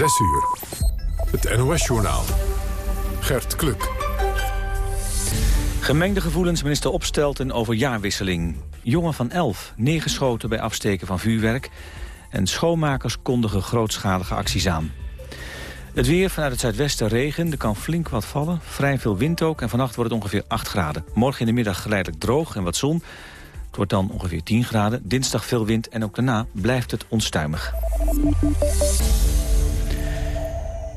6 uur. Het NOS-journaal. Gert Kluk. Gemengde gevoelens minister Opstelten over jaarwisseling. Jongen van 11, neergeschoten bij afsteken van vuurwerk. En schoonmakers kondigen grootschalige acties aan. Het weer vanuit het zuidwesten regen, er kan flink wat vallen. Vrij veel wind ook en vannacht wordt het ongeveer 8 graden. Morgen in de middag geleidelijk droog en wat zon. Het wordt dan ongeveer 10 graden. Dinsdag veel wind en ook daarna blijft het onstuimig.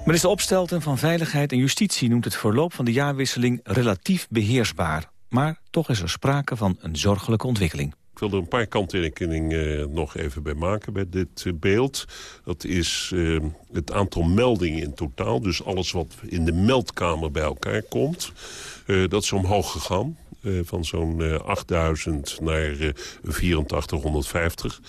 Minister Opstelten van Veiligheid en Justitie noemt het verloop van de jaarwisseling relatief beheersbaar. Maar toch is er sprake van een zorgelijke ontwikkeling. Ik wil er een paar kanttekeningen uh, nog even bij maken bij dit uh, beeld. Dat is uh, het aantal meldingen in totaal. Dus alles wat in de meldkamer bij elkaar komt. dat is omhoog gegaan. Van zo'n 8000 naar 8450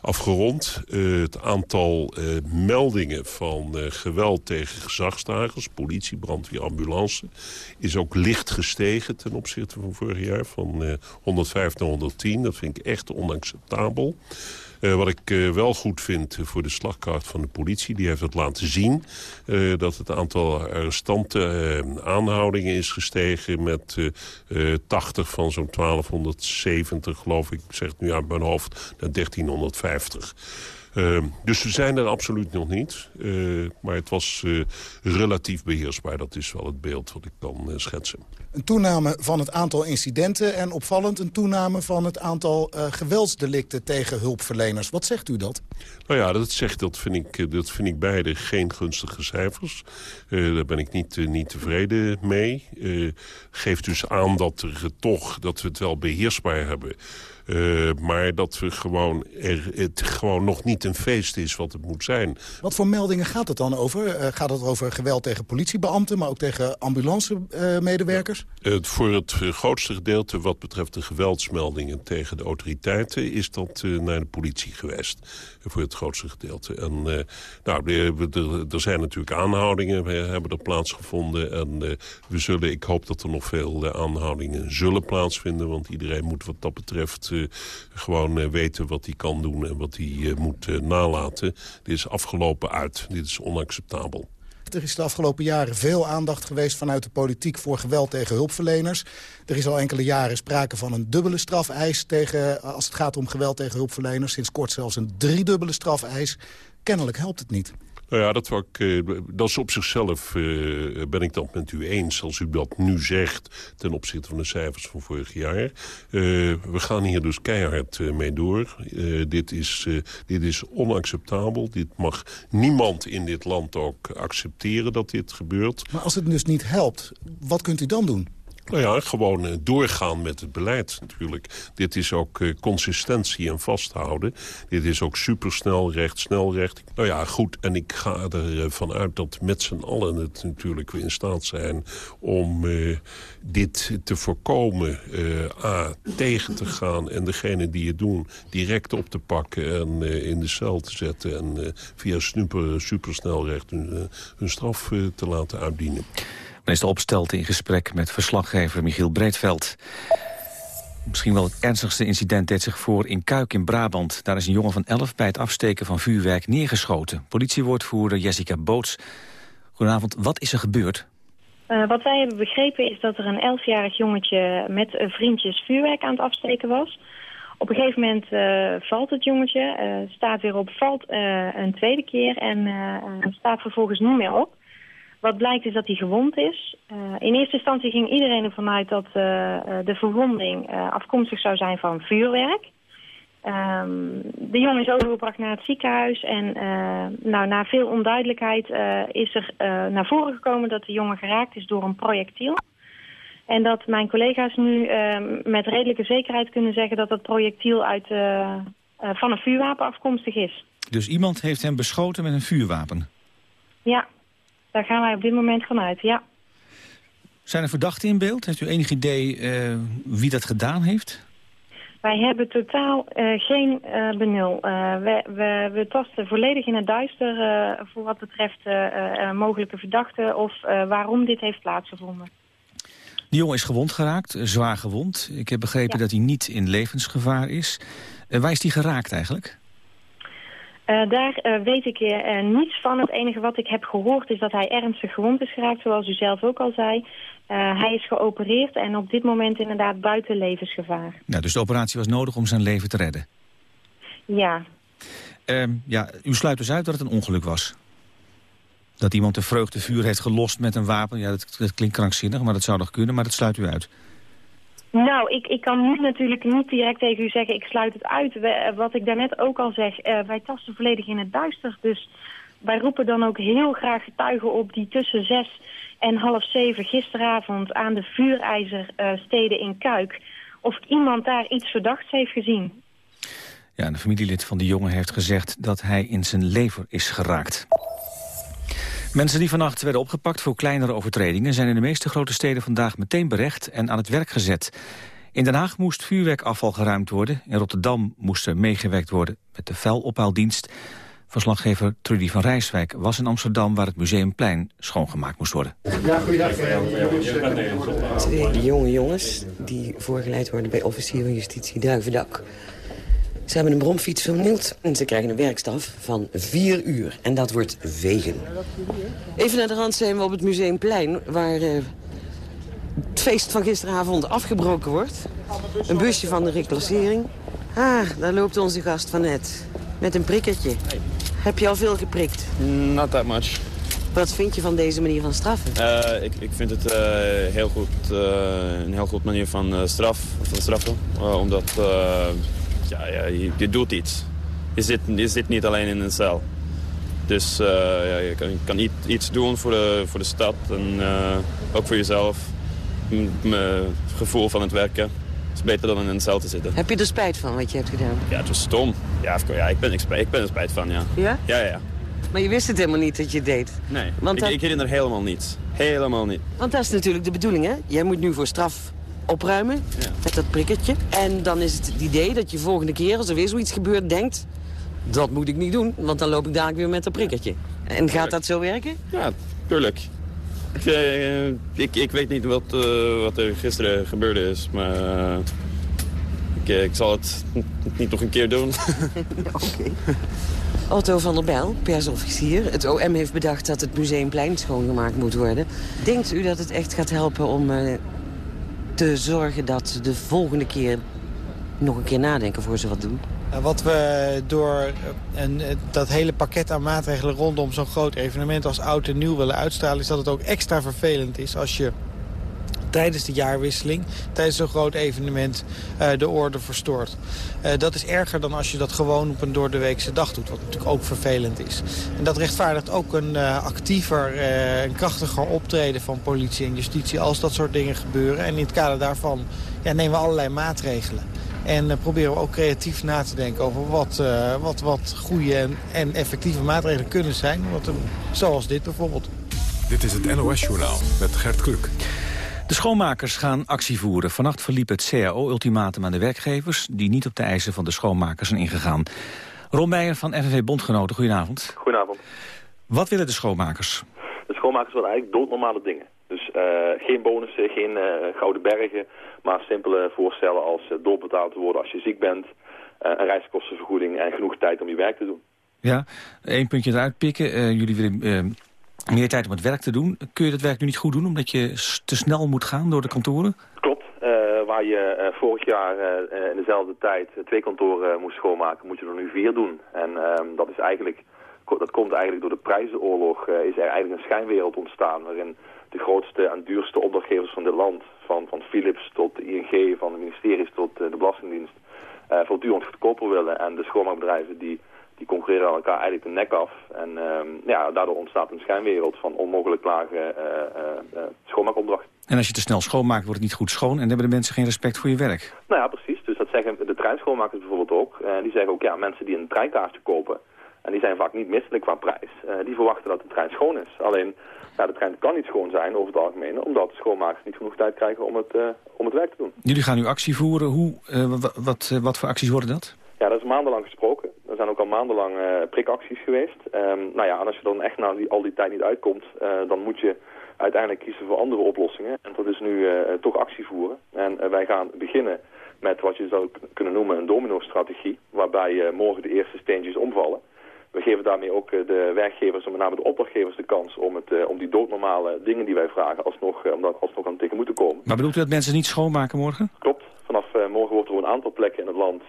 afgerond. Uh, het aantal meldingen van geweld tegen gezagsdragers... politie, brandweer, ambulance... is ook licht gestegen ten opzichte van vorig jaar. Van 105 naar 110. Dat vind ik echt onacceptabel. Uh, wat ik uh, wel goed vind voor de slagkracht van de politie... die heeft het laten zien uh, dat het aantal arrestanten aanhoudingen is gestegen... met 80 van zo'n 1270, geloof ik, zeg het nu uit mijn hoofd, naar 1350. Uh, dus we zijn er absoluut nog niet. Maar het was relatief beheersbaar. Dat is wel het beeld wat ik kan schetsen. Een toename van het aantal incidenten en opvallend een toename van het aantal geweldsdelicten tegen hulpverleners. Wat zegt u dat? Nou ja, dat, zegt, dat, vind, ik, dat vind ik beide geen gunstige cijfers. daar ben ik niet, niet tevreden mee. geeft dus aan dat, er toch, dat we het wel beheersbaar hebben... Uh, maar dat we gewoon er, het gewoon nog niet een feest is wat het moet zijn. Wat voor meldingen gaat het dan over? Uh, gaat het over geweld tegen politiebeambten, maar ook tegen ambulancemedewerkers? Uh, voor het grootste gedeelte wat betreft de geweldsmeldingen tegen de autoriteiten... is dat naar de politie geweest, voor het grootste gedeelte. En nou, er zijn natuurlijk aanhoudingen, hebben er plaatsgevonden. En we zullen, ik hoop dat er nog veel aanhoudingen zullen plaatsvinden... want iedereen moet wat dat betreft gewoon eh, weten wat hij kan doen en wat hij eh, moet eh, nalaten. Dit is afgelopen uit. Dit is onacceptabel. Er is de afgelopen jaren veel aandacht geweest vanuit de politiek voor geweld tegen hulpverleners. Er is al enkele jaren sprake van een dubbele strafeis tegen, als het gaat om geweld tegen hulpverleners. Sinds kort zelfs een driedubbele strafeis. Kennelijk helpt het niet. Nou ja, dat, uh, dat is op zichzelf uh, ben ik dat met u eens. Als u dat nu zegt ten opzichte van de cijfers van vorig jaar. Uh, we gaan hier dus keihard mee door. dit, is, dit is onacceptabel. Dit mag niemand in dit land ook accepteren dat dit gebeurt. Maar als het dus niet helpt, wat kunt u dan doen? Nou ja, gewoon uh, doorgaan met het beleid natuurlijk. Dit is ook uh, consistentie en vasthouden. Dit is ook supersnel recht, snel recht. Nou ja, goed. En ik ga ervan uit dat met z'n allen het natuurlijk in staat zijn... om uh, dit te voorkomen, A, tegen te gaan... en degene die het doen direct op te pakken en in de cel te zetten... en via super, supersnelrecht hun straf te laten uitdienen. Minister Opstelt in gesprek met verslaggever Michiel Breedveld. Misschien wel het ernstigste incident deed zich voor in Kuik in Brabant. Daar is een jongen van 11 bij het afsteken van vuurwerk neergeschoten. Politiewoordvoerder Jessica Boots. Goedenavond, wat is er gebeurd? Uh, wat wij hebben begrepen is dat er een 11-jarig jongetje met vriendjes vuurwerk aan het afsteken was. Op een gegeven moment uh, valt het jongetje, staat weer op, valt een tweede keer en staat vervolgens niet meer op. Wat blijkt is dat hij gewond is. Uh, in eerste instantie ging iedereen ervan uit dat uh, de verwonding uh, afkomstig zou zijn van vuurwerk. Um, de jongen is overgebracht naar het ziekenhuis en nou, na veel onduidelijkheid is er naar voren gekomen dat de jongen geraakt is door een projectiel. En dat mijn collega's nu ehm, met redelijke zekerheid kunnen zeggen dat dat projectiel uit, van een vuurwapen afkomstig is. Dus iemand heeft hem beschoten met een vuurwapen? Ja, daar gaan wij op dit moment vanuit, ja. Zijn er verdachten in beeld? Heeft u enig idee uh, wie dat gedaan heeft? Wij hebben totaal uh, geen uh, benul. we, we, we, tasten volledig in het duister voor wat betreft mogelijke verdachten of waarom dit heeft plaatsgevonden. Die jongen is gewond geraakt, zwaar gewond. Ik heb begrepen ja. dat hij niet in levensgevaar is. waar is hij geraakt eigenlijk? Daar weet ik niets van. Het enige wat ik heb gehoord is dat hij ernstig gewond is geraakt, zoals u zelf ook al zei. hij is geopereerd en op dit moment inderdaad buiten levensgevaar. Nou, dus de operatie was nodig om zijn leven te redden? Ja. Ehm, ja, u sluit dus uit dat het een ongeluk was? Dat iemand de vreugdevuur heeft gelost met een wapen? Ja, dat, dat klinkt krankzinnig, maar dat zou nog kunnen, maar dat sluit u uit? Nou, ik, ik kan nu natuurlijk niet direct tegen u zeggen, ik sluit het uit. wat ik daarnet ook al zeg, uh, wij tasten volledig in het duister. Dus wij roepen dan ook heel graag getuigen op die tussen zes en half zeven gisteravond aan de vuurijzersteden uh, in Kuik... of iemand daar iets verdachts heeft gezien. Ja, een familielid van de jongen heeft gezegd dat hij in zijn lever is geraakt. Mensen die vannacht werden opgepakt voor kleinere overtredingen... zijn in de meeste grote steden vandaag meteen berecht en aan het werk gezet. In Den Haag moest vuurwerkafval geruimd worden. In Rotterdam moest er meegewerkt worden met de vuilophaaldienst. Verslaggever Trudy van Rijswijk was in Amsterdam... waar het Museumplein schoongemaakt moest worden. Ja, goeiedag. Twee jonge jongens die voorgeleid worden bij officier van justitie Duivendak. Ze hebben een bromfiets vernield en ze krijgen een werkstaf van vier uur. En dat wordt vegen. Even naar de rand zijn we op het Museumplein... waar uh, het feest van gisteravond afgebroken wordt. Een busje van de reclassering. Ah, daar loopt onze gast van net. Met een prikkertje. Heb je al veel geprikt? Not that much. Wat vind je van deze manier van straffen? Uh, ik, ik vind het uh, heel goed, uh, een heel goed manier van, straf, van straffen. omdat ja, ja je, je, doet iets. Je zit, je zit niet alleen in een cel. Dus uh, ja, je kan, kan, iets doen voor de, voor de stad en uh, ook voor jezelf. Mijn gevoel van het werken is beter dan in een cel te zitten. Heb je er spijt van wat je hebt gedaan? Ja, het was stom. Ja, ja ik, ben, ik, ik ben er spijt van, ja. Ja? Ja, ja. Maar je wist het helemaal niet dat je het deed? Nee, Want ik, dat... ik herinner helemaal niets. Helemaal niet. Want dat is natuurlijk de bedoeling, hè? Jij moet nu voor straf opruimen met dat prikkertje. En dan is het het idee dat je volgende keer, als er weer zoiets gebeurt, denkt... dat moet ik niet doen, want dan loop ik dadelijk weer met dat prikkertje. En gaat dat zo werken? Ja, tuurlijk. Ik, uh, ik, ik, weet niet wat, uh, wat er gisteren gebeurde is, maar uh, ik, ik, zal het niet nog een keer doen. Oké. Otto van der Bijl, persofficier. Het OM heeft bedacht dat het museumplein schoongemaakt moet worden. Denkt u dat het echt gaat helpen om te zorgen dat ze de volgende keer nog een keer nadenken voor ze wat doen? Wat we door een, dat hele pakket aan maatregelen rondom zo'n groot evenement als oud en nieuw willen uitstralen... is dat het ook extra vervelend is als je tijdens de jaarwisseling, tijdens zo'n groot evenement, uh, de orde verstoort. Uh, dat is erger dan als je dat gewoon op een door de weekse dag doet, wat natuurlijk ook vervelend is. En dat rechtvaardigt ook een uh, actiever en krachtiger optreden van politie en justitie als dat soort dingen gebeuren. En in het kader daarvan ja, nemen we allerlei maatregelen. En proberen we ook creatief na te denken over wat, wat, wat goede en, en, effectieve maatregelen kunnen zijn. Wat, zoals dit bijvoorbeeld. Dit is het NOS Journaal met Gert Kluk. De schoonmakers gaan actie voeren. Vannacht verliep het CAO-ultimatum aan de werkgevers... die niet op de eisen van de schoonmakers zijn ingegaan. Ron Meijer van FNV Bondgenoten, goedenavond. Goedenavond. Wat willen de schoonmakers? De schoonmakers willen eigenlijk doodnormale dingen. Dus uh, geen bonussen, geen uh, gouden bergen... maar simpele voorstellen als uh, doorbetaald te worden als je ziek bent... een reiskostenvergoeding en genoeg tijd om je werk te doen. Ja, één puntje eruit pikken. jullie willen meer tijd om het werk te doen. Kun je dat werk nu niet goed doen omdat je te snel moet gaan door de kantoren? Klopt. Uh, waar je uh, vorig jaar uh, in dezelfde tijd twee kantoren moest schoonmaken, moet je er nu vier doen. En ehm, dat is eigenlijk, dat komt eigenlijk door de prijzenoorlog, is er eigenlijk een schijnwereld ontstaan waarin de grootste en duurste opdrachtgevers van dit land, van, van Philips tot de ING, van de ministeries tot de Belastingdienst, voortdurend goedkoper willen. En de schoonmaakbedrijven die die concurreren aan elkaar eigenlijk de nek af. En um, ja, daardoor ontstaat een schijnwereld van onmogelijk lage uh, uh, schoonmaakopdrachten. En als je te snel schoonmaakt, wordt het niet goed schoon... en hebben de mensen geen respect voor je werk. Nou ja, precies. Dus dat zeggen de treinschoonmakers bijvoorbeeld ook. Die zeggen ook, ja, mensen die een treinkaartje kopen... en die zijn vaak niet misselijk qua prijs... die verwachten dat de trein schoon is. Alleen, ja, de trein kan niet schoon zijn over het algemeen... omdat schoonmakers niet genoeg tijd krijgen om het, om het werk te doen. Jullie gaan nu actie voeren. Hoe, wat, wat voor acties worden dat? Ja, dat is maandenlang gesproken. Zijn ook al maandenlang uh, prikacties geweest. Um, nou ja, en als je dan echt na die, al die tijd niet uitkomt, uh, dan moet je uiteindelijk kiezen voor andere oplossingen. En dat is nu uh, toch actie voeren. En wij gaan beginnen met wat je zou kunnen noemen een domino-strategie. Waarbij morgen de eerste steentjes omvallen. We geven daarmee ook de werkgevers, en met name de opdrachtgevers, de kans om, het, om die doodnormale dingen die wij vragen alsnog, om dat alsnog aan tegen moeten komen. Maar bedoelt u dat mensen niet schoonmaken morgen? Klopt. Vanaf morgen wordt er een aantal plekken in het land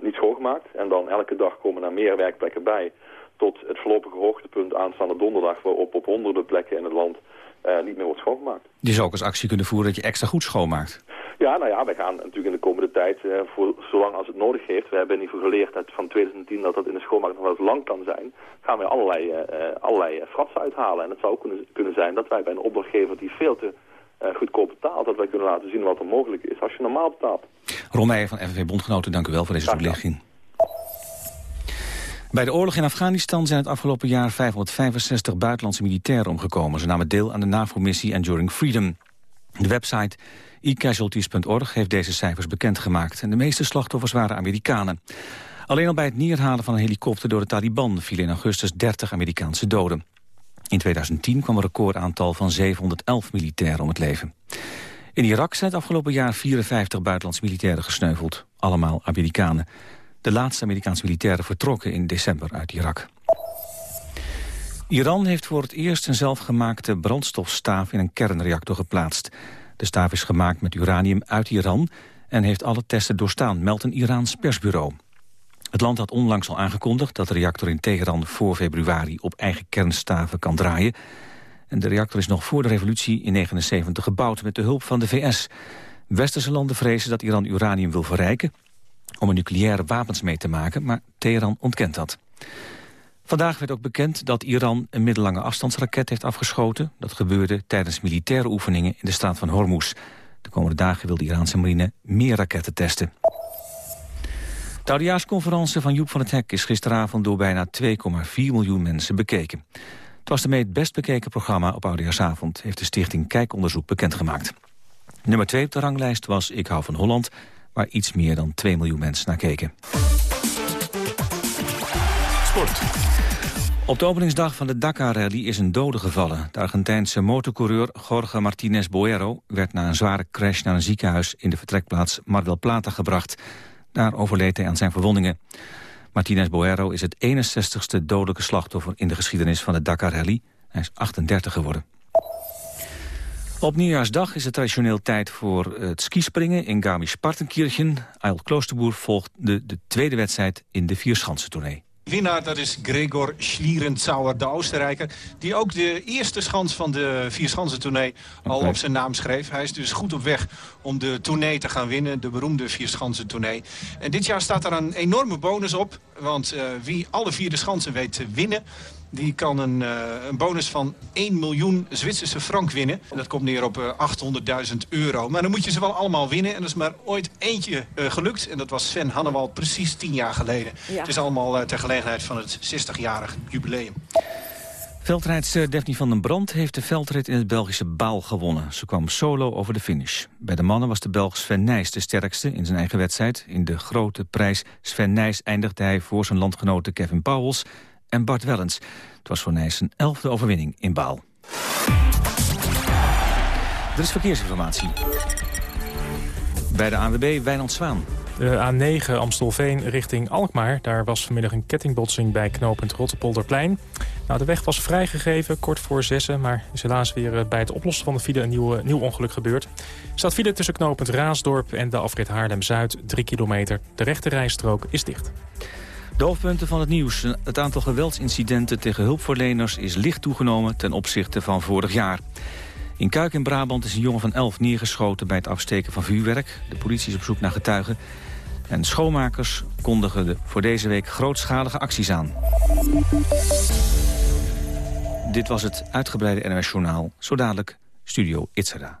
niet schoongemaakt. En dan elke dag komen er meer werkplekken bij tot het voorlopige hoogtepunt aanstaande donderdag... waarop op honderden plekken in het land uh, niet meer wordt schoongemaakt. Je zou ook als actie kunnen voeren dat je extra goed schoonmaakt. Ja, nou ja, wij gaan natuurlijk in de komende tijd, uh, voor zolang als het nodig heeft... we hebben in ieder geval geleerd uit van 2010 dat dat in de schoonmaak nog wel eens lang kan zijn... gaan wij allerlei, uh, allerlei fratsen uithalen. En het zou ook kunnen, kunnen zijn dat wij bij een opdrachtgever die veel te goedkoop betaalt... dat wij kunnen laten zien wat er mogelijk is als je normaal betaalt. Ron Meijer van FNV Bondgenoten, dank u wel voor deze toelichting. Bij de oorlog in Afghanistan zijn het afgelopen jaar 565 buitenlandse militairen omgekomen. Ze namen deel aan de NAVO-missie Enduring Freedom. De website eCasualties.org heeft deze cijfers bekendgemaakt. En de meeste slachtoffers waren Amerikanen. Alleen al bij het neerhalen van een helikopter door de Taliban vielen in augustus 30 Amerikaanse doden. In 2010 kwam een recordaantal van 711 militairen om het leven. In Irak zijn het afgelopen jaar 54 buitenlandse militairen gesneuveld. Allemaal Amerikanen. De laatste Amerikaanse militairen vertrokken in december uit Irak. Iran heeft voor het eerst een zelfgemaakte brandstofstaaf in een kernreactor geplaatst. De staaf is gemaakt met uranium uit Iran en heeft alle testen doorstaan, meldt een Iraans persbureau. Het land had onlangs al aangekondigd dat de reactor in Teheran voor februari op eigen kernstaven kan draaien. En de reactor is nog voor de revolutie in 1979 gebouwd met de hulp van de VS. Westerse landen vrezen dat Iran uranium wil verrijken om er nucleaire wapens mee te maken, maar Teheran ontkent dat. Vandaag werd ook bekend dat Iran een middellange afstandsraket heeft afgeschoten. Dat gebeurde tijdens militaire oefeningen in de staat van Hormuz. De komende dagen wil de Iraanse marine meer raketten testen. De oudejaarsconferentie van Joep van het Hek is gisteravond door bijna 2,4 miljoen mensen bekeken. Het was de meest best bekeken programma op Oudejaarsavond, heeft de stichting Kijkonderzoek bekendgemaakt. Nummer 2 op de ranglijst was Ik hou van Holland waar iets meer dan 2 miljoen mensen naar keken. Sport. Op de openingsdag van de Dakar-rally is een dode gevallen. De Argentijnse motorcoureur Jorge Martinez Boero... werd na een zware crash naar een ziekenhuis in de vertrekplaats Mar del Plata gebracht. Daar overleed hij aan zijn verwondingen. Martinez Boero is het 61ste dodelijke slachtoffer in de geschiedenis van de Dakar-rally. Hij is 38 geworden. Op nieuwjaarsdag is het traditioneel tijd voor het skispringen in Garmisch-Partenkirchen. Eil Kloosterboer volgt de, de tweede wedstrijd in de Vierschansentournee. Winnaar dat is Gregor Schlierenzauer, de Oostenrijker... die ook de eerste schans van de Vierschansentournee al op zijn naam schreef. Hij is dus goed op weg om de tournee te gaan winnen, de beroemde Vierschansentournee. En dit jaar staat er een enorme bonus op, want uh, wie alle vier de schansen weet te winnen... Die kan een, uh, een, bonus van 1 miljoen Zwitserse frank winnen. En dat komt neer op uh, 800.000 euro. Maar dan moet je ze wel allemaal winnen. En er is maar ooit eentje uh, gelukt. En dat was Sven Hannewald precies 10 jaar geleden. Ja. Het is allemaal ter gelegenheid van het 60-jarig jubileum. Veldrijdster Daphne van den Brand heeft de veldrit in het Belgische Baal gewonnen. Ze kwam solo over de finish. Bij de mannen was de Belg Sven Nijs de sterkste in zijn eigen wedstrijd. In de grote prijs Sven Nijs eindigde hij voor zijn landgenoten Kevin Pauwels en Bart Wellens. Het was voor Nijs een elfde overwinning in Baal. Er is verkeersinformatie. Bij de ANWB Wijnand Zwaan. De A9 Amstelveen richting Alkmaar. Daar was vanmiddag een kettingbotsing bij knooppunt Rottepolderplein. Nou, de weg was vrijgegeven, kort voor zessen... maar is helaas weer eh, bij het oplossen van de file een nieuw, nieuw ongeluk gebeurd. Er staat file tussen knooppunt Raasdorp en de afrit Haarlem-Zuid, 3 kilometer. De rechte rijstrook is dicht. De van het nieuws. Het aantal geweldsincidenten tegen hulpverleners is licht toegenomen ten opzichte van vorig jaar. In Kuik in Brabant is een jongen van 11 neergeschoten bij het afsteken van vuurwerk. De politie is op zoek naar getuigen. En schoonmakers kondigen voor deze week grootschalige acties aan. Dit was het uitgebreide NOS Journaal. Zo dadelijk Studio Itzera.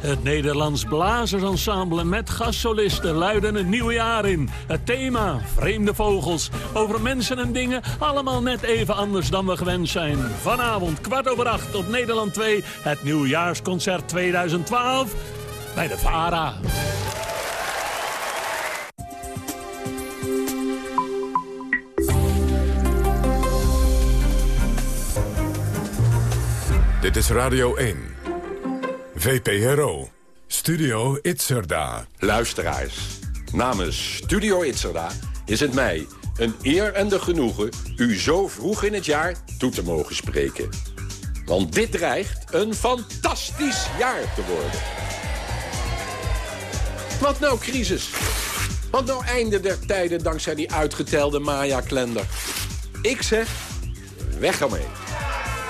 Het Nederlands Blazersensemble met gastsolisten luiden het nieuwe jaar in. Het thema, vreemde vogels, over mensen en dingen, allemaal net even anders dan we gewend zijn. Vanavond kwart over acht op Nederland 2, het nieuwjaarsconcert 2012 bij de VARA. Dit is Radio 1. VPRO. Studio Itzerda. Luisteraars, namens Studio Itzerda is het mij een eer en de genoegen... u zo vroeg in het jaar toe te mogen spreken. Want dit dreigt een fantastisch jaar te worden. Wat nou crisis? Wat nou einde der tijden dankzij die uitgetelde Maya-klender? Ik zeg, weg ermee.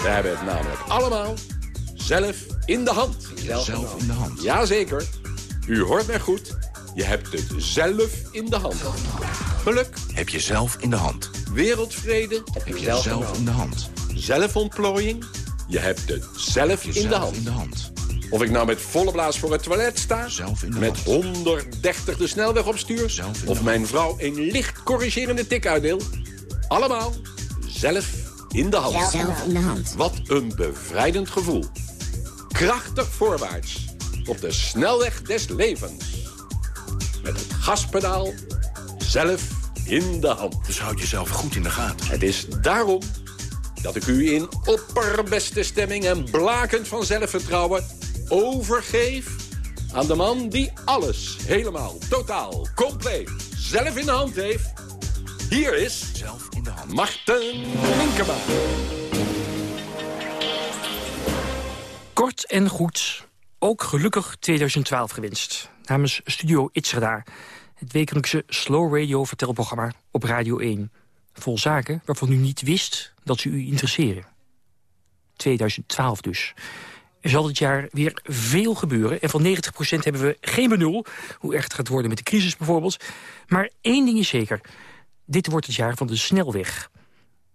We hebben het namelijk allemaal zelf in de hand. Zelf in de hand. Jazeker. U hoort mij goed. Je hebt het zelf in de hand. Geluk. Heb je zelf in de hand. Wereldvrede. Heb je zelf in de hand. Zelfontplooiing. Je hebt het zelf in de hand. in de hand. Of ik nou met volle blaas voor het toilet sta, met 130 de snelweg opstuur... of mijn vrouw een licht corrigerende tik uitdeel. Allemaal zelf in de hand. Zelf in de hand. Wat een bevrijdend gevoel. Krachtig voorwaarts op de snelweg des levens. Met het gaspedaal zelf in de hand. Dus houd jezelf goed in de gaten. Het is daarom dat ik u in opperbeste stemming en blakend van zelfvertrouwen overgeef aan de man die alles helemaal, totaal, compleet zelf in de hand heeft. Hier is zelf in de hand. Marten Minkema. Kort en goed, ook gelukkig 2012 gewenst. Namens Studio Itzerda, het wekelijkse slow radio vertelprogramma op Radio 1. Vol zaken waarvan u niet wist dat ze u interesseren. 2012 dus. Er zal dit jaar weer veel gebeuren. En van 90% hebben we geen benul. Hoe erg het gaat worden met de crisis bijvoorbeeld. Maar één ding is zeker. Dit wordt het jaar van de snelweg.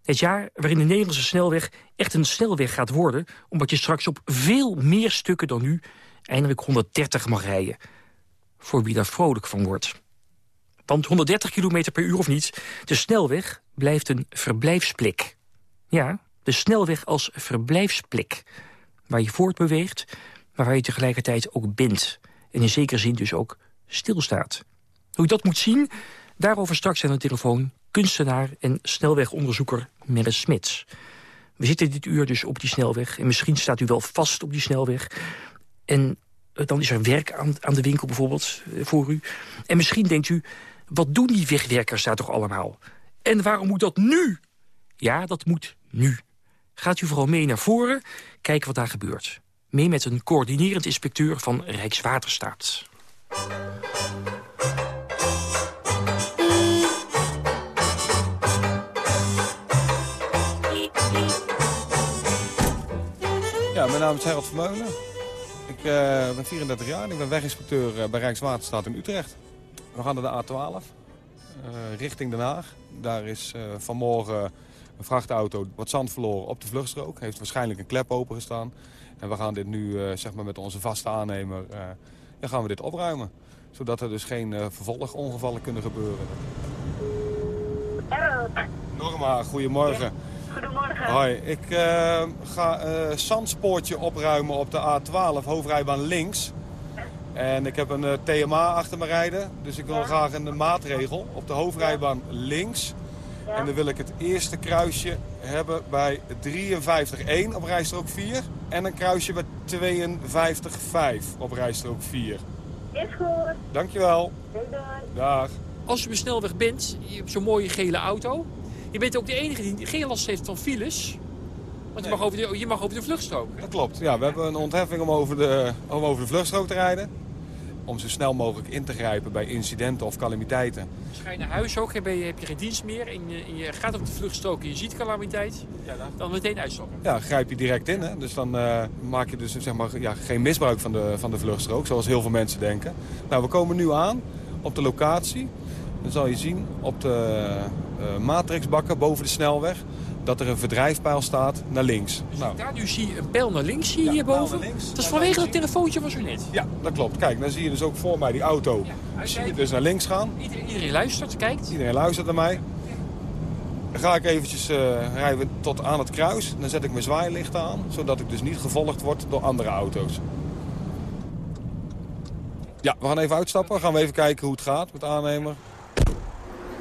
Het jaar waarin de Nederlandse snelweg echt een snelweg gaat worden... omdat je straks op veel meer stukken dan nu eindelijk 130 mag rijden. Voor wie daar vrolijk van wordt. Want 130 km per uur of niet, de snelweg blijft een verblijfsplek. Ja, de snelweg als verblijfsplek. Waar je voortbeweegt, maar waar je tegelijkertijd ook bent. En in zekere zin dus ook stilstaat. Hoe je dat moet zien, daarover straks aan de telefoon... kunstenaar en snelwegonderzoeker Merre Smits. We zitten dit uur dus op die snelweg. En misschien staat u wel vast op die snelweg. En dan is er werk aan, aan de winkel bijvoorbeeld voor u. En misschien denkt u, wat doen die wegwerkers daar toch allemaal? En waarom moet dat nu? Ja, dat moet nu. Gaat u vooral mee naar voren, kijken wat daar gebeurt. Mee met een coördinerend inspecteur van Rijkswaterstaat. Naam is Harold Vermeulen. Ik uh, ben 34 jaar en ik ben weginspecteur uh, bij Rijkswaterstaat in Utrecht. We gaan naar de A12, uh, richting Den Haag. Daar is vanmorgen een vrachtauto wat zand verloren op de vluchtstrook. Heeft waarschijnlijk een klep opengestaan. En we gaan dit nu zeg maar met onze vaste aannemer ja, gaan we dit opruimen. Zodat er dus geen vervolgongevallen kunnen gebeuren. Norma, goedemorgen. Goedemorgen. Hoi, ik uh, ga uh, zandspoortje opruimen op de A12, hoofdrijbaan links. En ik heb een uh, TMA achter me rijden, dus ik wil ja. graag een maatregel op de hoofdrijbaan links. Ja. En dan wil ik het eerste kruisje hebben bij 53.1 op rijstrook 4. En een kruisje bij 52.5 op rijstrook 4. Is goed. Dankjewel. Doei, doei. Dag. Als u op snelweg bent, je hebt zo'n mooie gele auto. Je bent ook de enige die geen last heeft van files. Want je, mag over de, je mag over de vluchtstrook. Dat klopt. Ja, we hebben een ontheffing om over, de, om over de vluchtstrook te rijden. Om zo snel mogelijk in te grijpen bij incidenten of calamiteiten. Dus ga je naar huis ook, heb je, heb je geen dienst meer en je, en je gaat op de vluchtstrook en je ziet calamiteit, ja, dan, dan meteen uitstappen. Ja, grijp je direct in. Hè? Dus dan uh, maak je dus zeg maar, ja, geen misbruik van de, van de vluchtstrook, zoals heel veel mensen denken. Nou, we komen nu aan op de locatie. Dan zal je zien op de uh, matrixbakken boven de snelweg... dat er een verdrijfpijl staat naar links. Nou. Daar nu zie je een pijl naar links zie je hierboven. Dat is vanwege dat telefoontje van zo net. Ja, dat klopt. Kijk, dan zie je dus ook voor mij die auto. Ja, zie je dus naar links gaan. Iedereen, iedereen, luistert, kijkt. Iedereen luistert naar mij. Dan ga ik eventjes uh, rijden tot aan het kruis. Dan zet ik mijn zwaailichten aan, zodat ik dus niet gevolgd word door andere auto's. Ja, we gaan even uitstappen. gaan we even kijken hoe het gaat met de aannemer.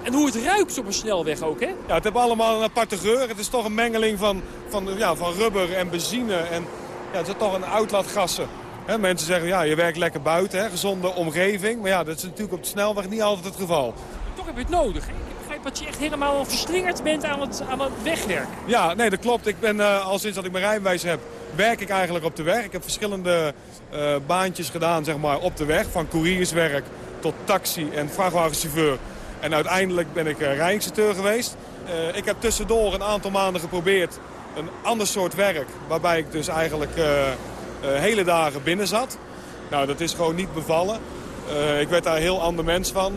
En hoe het ruikt op een snelweg ook, hè? Ja, het heeft allemaal een aparte geur. Het is toch een mengeling van, van, ja, van rubber en benzine. En ja, het is toch een uitlaatgassen. He, mensen zeggen, ja, je werkt lekker buiten, hè, gezonde omgeving. Maar ja, dat is natuurlijk op de snelweg niet altijd het geval. Toch heb je het nodig, hè? Ik begrijp dat je echt helemaal verslingerd bent aan het, aan het wegwerk. Ja, nee, dat klopt. Ik ben, uh, al sinds dat ik mijn rijbewijs heb, werk ik eigenlijk op de weg. Ik heb verschillende uh, baantjes gedaan, zeg maar, op de weg. Van courierswerk tot taxi en vrachtwagenchauffeur. En uiteindelijk ben ik uh, rijinstructeur geweest. Uh, ik heb tussendoor een aantal maanden geprobeerd een ander soort werk. Waarbij ik dus eigenlijk uh, hele dagen binnen zat. Nou, dat is gewoon niet bevallen. ik werd daar een heel ander mens van.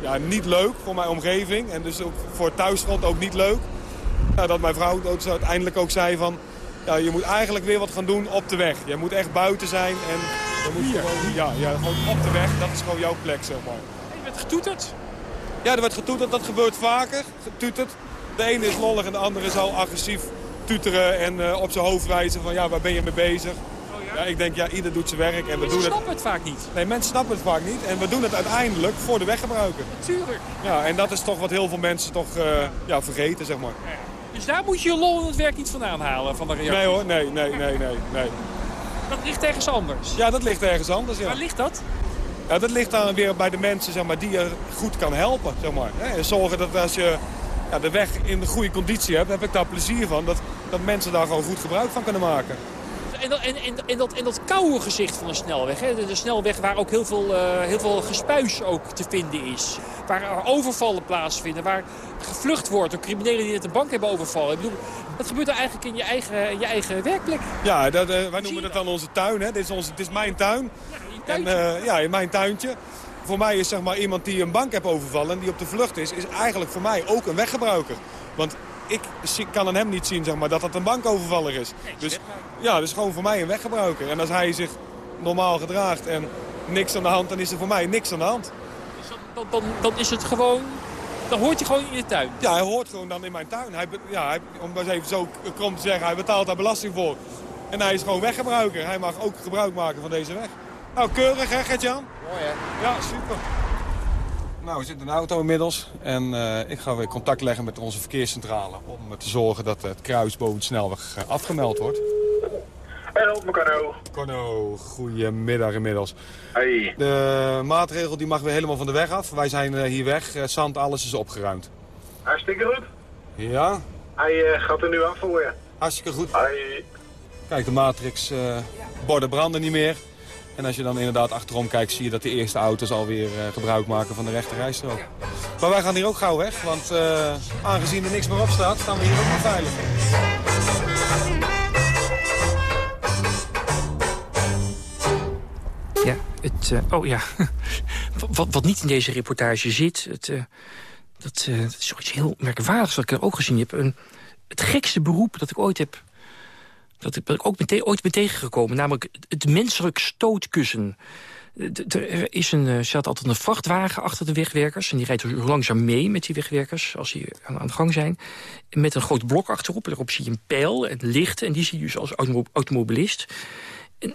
ja, niet leuk voor mijn omgeving. En dus ook voor thuisgrond ook niet leuk. Nou, dat mijn vrouw uiteindelijk ook zei van... Ja, je moet eigenlijk weer wat gaan doen op de weg. Je moet echt buiten zijn. En je moet gewoon, ja, ja, gewoon op de weg. Dat is gewoon jouw plek, zeg maar. Je bent getoeterd? Ja, er wordt getoeterd. Dat gebeurt vaker. Getuterd. De ene is lollig en de andere zal agressief tuteren en uh, op zijn hoofd wijzen van ja, waar ben je mee bezig? Oh ja? ja? ik denk, ja, ieder doet zijn werk. En we doen snappen het... het vaak niet. Nee, mensen snappen het vaak niet. En we doen het uiteindelijk voor de weggebruiker. Natuurlijk. Ja, en dat is toch wat heel veel mensen toch uh, ja, vergeten, zeg maar. Ja. Dus daar moet je je lol in het werk niet vandaan halen, van de reactie? Nee hoor, nee, nee, nee, nee. nee. Dat ligt ergens anders? Ja, dat ligt ergens anders, ja. Waar ligt dat? Ja, dat ligt dan weer bij de mensen zeg maar, die je goed kan helpen. Zeg maar. En zorgen dat als je ja, de weg in de goede conditie hebt, heb ik daar plezier van. Dat, dat mensen daar gewoon goed gebruik van kunnen maken. En dat, en, en, en, dat, en dat koude gezicht van een snelweg. Hè? De, de snelweg waar ook heel veel, uh, heel veel gespuis ook te vinden is. Waar er overvallen plaatsvinden. Waar gevlucht wordt door criminelen die net de bank hebben overvallen. Ik bedoel, dat gebeurt er eigenlijk in je eigen, in je eigen werkplek. Ja, dat, uh, wij noemen dat dan onze tuin. Hè? Dit, is onze, dit is mijn tuin. Ja, en, uh, ja, in mijn tuintje. Voor mij is zeg maar, iemand die een bank heeft overvallen en die op de vlucht is... is eigenlijk voor mij ook een weggebruiker. Want ik kan aan hem niet zien zeg maar, dat dat een bankovervaller is. Dus ja, dus gewoon voor mij een weggebruiker. En als hij zich normaal gedraagt en niks aan de hand, dan is er voor mij niks aan de hand. Dus dan, dan, dan is het gewoon... Dan hoort hij gewoon in je tuin? Ja, hij hoort gewoon dan in mijn tuin. Hij, ja, hij, om maar eens even zo krom te zeggen, hij betaalt daar belasting voor. En hij is gewoon weggebruiker. Hij mag ook gebruik maken van deze weg. Nou, keurig hè, Gert-Jan? Mooi hè? Ja, super. Nou, we zitten in de auto inmiddels. En uh, ik ga weer contact leggen met onze verkeerscentrale... om te zorgen dat het kruis boven de snelweg uh, afgemeld wordt. Hallo, mijn Corno. Corno, goedemiddag inmiddels. Hey. De maatregel die mag weer helemaal van de weg af. Wij zijn uh, hier weg. zand, alles is opgeruimd. Hartstikke goed. Ja? Hij gaat er nu af voor je. Hartstikke goed. Hey. Kijk, de matrix borden branden niet meer. En als je dan inderdaad achterom kijkt, zie je dat de eerste auto's alweer uh, gebruik maken van de rechterrijstrook. Maar wij gaan hier ook gauw weg, want uh, aangezien er niks meer op staat, staan we hier ook nog veilig. Ja, het, uh, oh ja, wat, wat niet in deze reportage zit, het, dat, is iets heel merkwaardigs wat ik er ook gezien heb. Een, het gekste beroep dat ik ooit heb dat ik ook meteen, ooit ben tegengekomen. Namelijk het menselijk stootkussen. Er is een, er staat altijd een vrachtwagen achter de wegwerkers. En die rijdt langzaam mee met die wegwerkers als die aan, de gang zijn. Met een groot blok achterop. Daarop zie je een pijl en lichten. En die zie je dus als automobilist.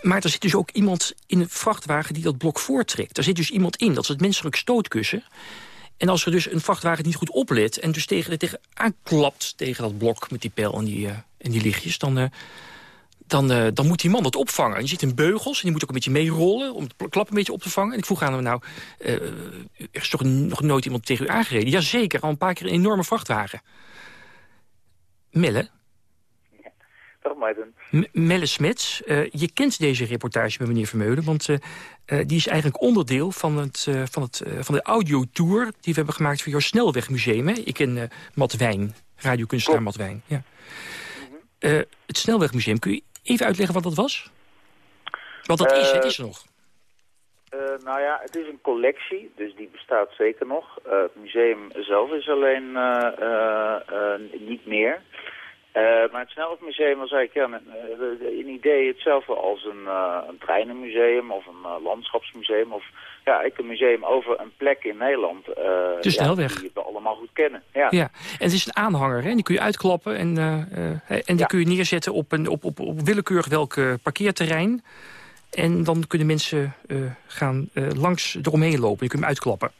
Maar er zit dus ook iemand in een vrachtwagen die dat blok voortrekt. Er zit dus iemand in, dat is het menselijk stootkussen. En als er dus een vrachtwagen niet goed oplet... en dus tegen, tegen aanklapt tegen dat blok met die pijl en die, uh, en die lichtjes... dan, uh, dan, uh, dan moet die man dat opvangen. En je zit in beugels en die moet ook een beetje meerollen... om het klap een beetje op te vangen. En ik vroeg aan hem, nou, uh, er is toch nog nooit iemand tegen u aangereden? Jazeker, al een paar keer een enorme vrachtwagen. Melle? Ja, toch Maarten. Melle Smets, uh, je kent deze reportage met meneer Vermeulen... want die is eigenlijk onderdeel van, het, van, het, van de audiotour... die we hebben gemaakt voor jouw Snelwegmuseum. Hè? Ik ken Matt Wijn, radiokunstenaar Matt Wijn. Ja. Uh, het Snelwegmuseum, kun je even uitleggen wat dat was? Want dat is, het is er nog. Eh, nou ja, het is een collectie, dus die bestaat zeker nog. Eh, het museum zelf is alleen eh, eh, eh, niet meer. Eh, maar het Snelwegmuseum was eigenlijk ja, een, eh, een idee hetzelfde als een, eh, een treinenmuseum of een eh, landschapsmuseum. Of ja, eigenlijk een museum over een plek in Nederland. eh, De ja, snelweg. die we allemaal goed kennen. Ja. Ja. en het is een aanhanger, hè? die kun je uitklappen en, eh, eh, en die kun je neerzetten op, een, op, op, op willekeurig welk eh, parkeerterrein. En dan kunnen mensen eh, gaan eh, langs eromheen lopen. Je kunt hem uitklappen.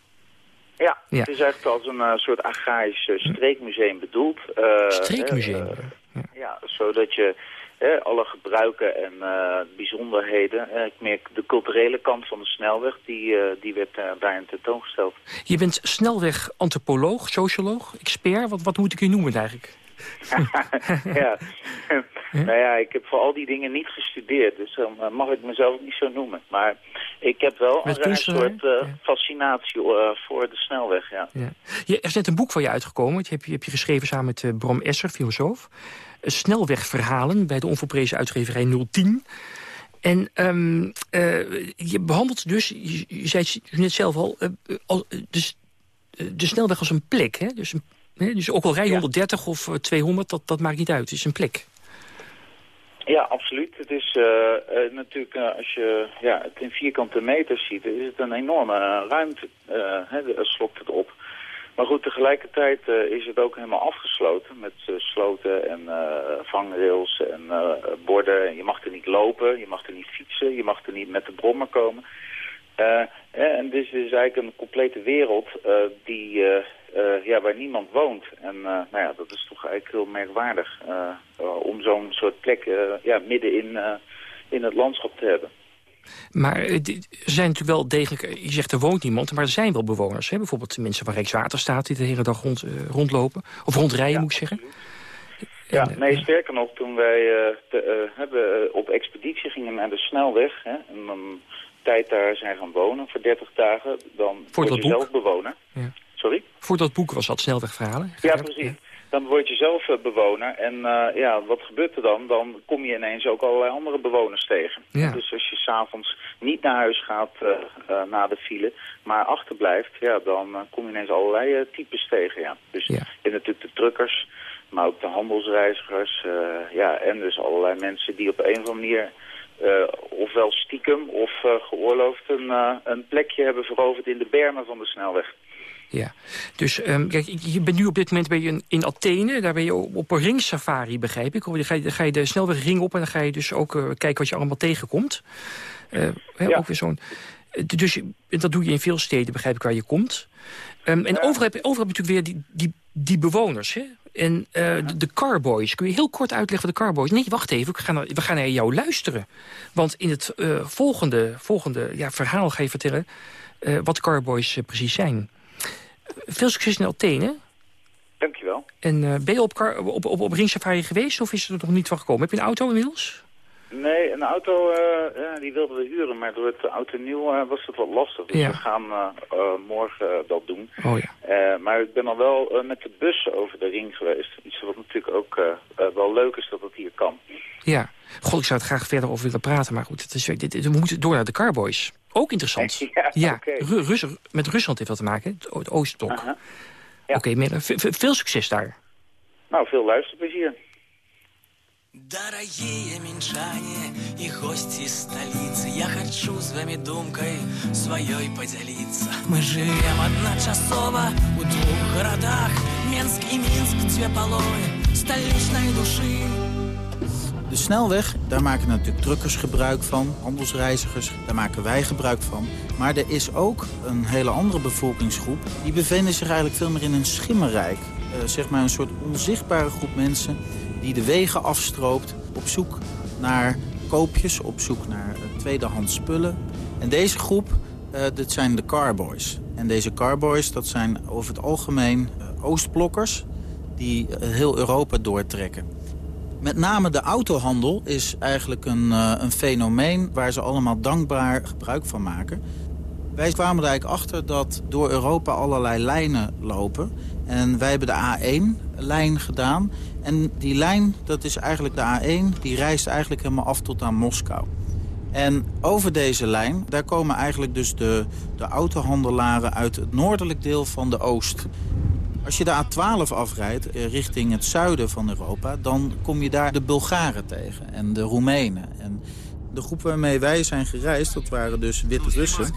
Ja, Ja. het is echt als een eh, soort agrarisch eh, streekmuseum bedoeld. Eh, Streekmuseum. eh, ja. zodat je eh, alle gebruiken en eh, bijzonderheden, eh, ik merk de culturele kant van de snelweg, die, eh, die werd daarin tentoongesteld. Je bent snelweg antropoloog, socioloog, expert. Wat, wat moet ik je noemen eigenlijk? ja. nou ja, ik heb voor al die dingen niet gestudeerd, dus dan mag ik mezelf niet zo noemen. Maar ik heb wel Met een soort fascinatie voor de snelweg, ja. Ja. Er is net een boek van je uitgekomen. Dat heb je, heb je geschreven samen met Bram Esser, filosoof. Snelwegverhalen bij de onvolprezen uitgeverij 010. En ehm, eh, je behandelt dus, je, je zei het net zelf al, eh, eh, al dus, de snelweg als een plek. Hè? Dus, een, hè? dus ook al rij je 130 of eh, 200, dat, dat maakt niet uit. Het is een plek. Ja, absoluut. Het is natuurlijk, als je ja, het in vierkante meters ziet, is het een enorme ruimte. hè, slokt het op. Maar goed, tegelijkertijd eh, is het ook helemaal afgesloten met eh, sloten en eh, vangrails en borden. Je mag er niet lopen, je mag er niet fietsen, je mag er niet met de brommer komen. En dit is dus eigenlijk een complete wereld die, ja, waar niemand woont. En nou ja, dat is toch eigenlijk heel merkwaardig om zo'n soort plek ja, midden in, in het landschap te hebben. Maar eh, er zijn natuurlijk wel degelijk, eh, je zegt er woont niemand, maar er zijn wel bewoners. Hè? Bijvoorbeeld mensen van Rijkswaterstaat die de hele dag rond, eh, rondlopen. Of rondrijden, moet ik zeggen. Ja, nee, sterker nog, toen wij hebben, op expeditie gingen naar de snelweg... Hè, en dan tijd daar zijn gaan wonen voor 30 dagen, dan Voor word dat je boek? zelf bewoner. Ja. Sorry? Voor dat boek was dat snelwegverhalen. Ja, precies. Dan word je zelf eh, bewoner. En eh, ja, wat gebeurt er dan? Dan kom je ineens ook allerlei andere bewoners tegen. Ja. Dus als je s'avonds niet naar huis gaat eh, na de file, maar achterblijft, ja, dan kom je ineens allerlei types tegen. Ja. Dus je hebt natuurlijk de truckers, maar ook de handelsreizigers. ja, en dus allerlei mensen die op een of andere manier... ofwel stiekem of geoorloofd een, een plekje hebben veroverd in de bermen van de snelweg. Ja, dus ehm, kijk, je bent nu op dit moment ben je in, Athene. Daar ben je op, een ringsafari, begrijp ik. Dan ga je, dan ga je de snelwegring op en dan ga je dus ook eh, kijken wat je allemaal tegenkomt. Eh, Ook weer zo'n... eh, Dus dat doe je in veel steden, begrijp ik, waar je komt. Ehm, en overal, heb je, overal heb je natuurlijk weer die, die, die bewoners, hè? En de, de carboys. Kun je heel kort uitleggen wat de carboys... Nee, wacht even, we gaan naar, we gaan naar jou luisteren. Want in het volgende, volgende ja, verhaal ga je vertellen... wat carboys precies zijn. Veel succes in Athene. Dankjewel. En eh, ben je op, op, op, geweest of is er nog niet van gekomen? Heb je een auto inmiddels? Nee, een auto, ja, die wilden we huren, maar door het auto nieuw eh, was het wat lastig. Dus Ja. we gaan eh, morgen dat doen. Oh ja. Maar ik ben al wel met de bus over de ring geweest. Iets wat natuurlijk ook wel leuk is dat het hier kan. Ja. God, ik zou het graag verder over willen praten, maar goed, het is, dit, dit- we moeten door naar de Carboys. Ook interessant. Ja, oké. Ru- Rus- met Rusland heeft dat te maken, het, Oostblok. Oké, Melle, ve- ve- veel succes daar. Nou, veel luisterplezier. Дорогие минчане и гости столицы Я хочу с вами думкой своей поделиться Мы живем одночасово в двух городах Минск и Минск, две половины столичной души De snelweg, daar maken natuurlijk truckers gebruik van, handelsreizigers, daar maken wij gebruik van. Maar er is ook een hele andere bevolkingsgroep. Die bevinden zich eigenlijk veel meer in een schimmerrijk. Eh, zeg maar een soort onzichtbare groep mensen die de wegen afstroopt op zoek naar koopjes, op zoek naar eh, tweedehands spullen. En deze groep, eh dit zijn de carboys. En deze carboys, dat zijn over het algemeen eh, oostblokkers die heel Europa doortrekken. Met name de autohandel is eigenlijk een, een fenomeen waar ze allemaal dankbaar gebruik van maken. Wij kwamen er eigenlijk achter dat door Europa allerlei lijnen lopen. En wij hebben de A1-lijn gedaan. En die lijn, dat is eigenlijk de A1, die reist eigenlijk helemaal af tot aan Moskou. En over deze lijn, daar komen eigenlijk dus de, de autohandelaren uit het noordelijk deel van de Oost. Als je de A12 afrijdt eh, richting het zuiden van Europa... dan kom je daar de Bulgaren tegen en de Roemenen. En de groep waarmee wij zijn gereisd, dat waren dus witte Russen.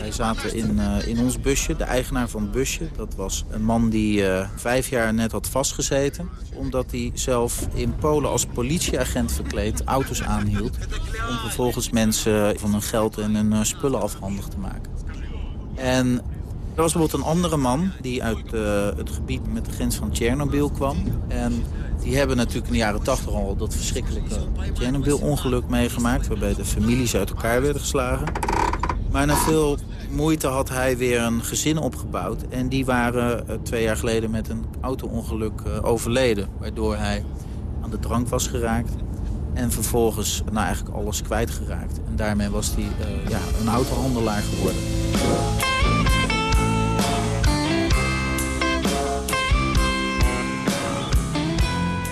Wij zaten in, uh, in ons busje, de eigenaar van het busje. Dat was een man die uh, vijf jaar net had vastgezeten. Omdat hij zelf in Polen als politieagent verkleed auto's aanhield. Om vervolgens mensen van hun geld en hun uh, spullen afhandig te maken. En er was bijvoorbeeld een andere man die uit het gebied met de grens van Tsjernobyl kwam. En die hebben natuurlijk in de jaren 80 al dat verschrikkelijke Tsjernobyl-ongeluk meegemaakt... waarbij de families uit elkaar werden geslagen. Maar na veel moeite had hij weer een gezin opgebouwd. En die waren uh, twee jaar geleden met een auto-ongeluk uh, overleden. Waardoor hij aan de drank was geraakt. En vervolgens nou, eigenlijk alles kwijtgeraakt. En daarmee was hij ja, een autohandelaar geworden.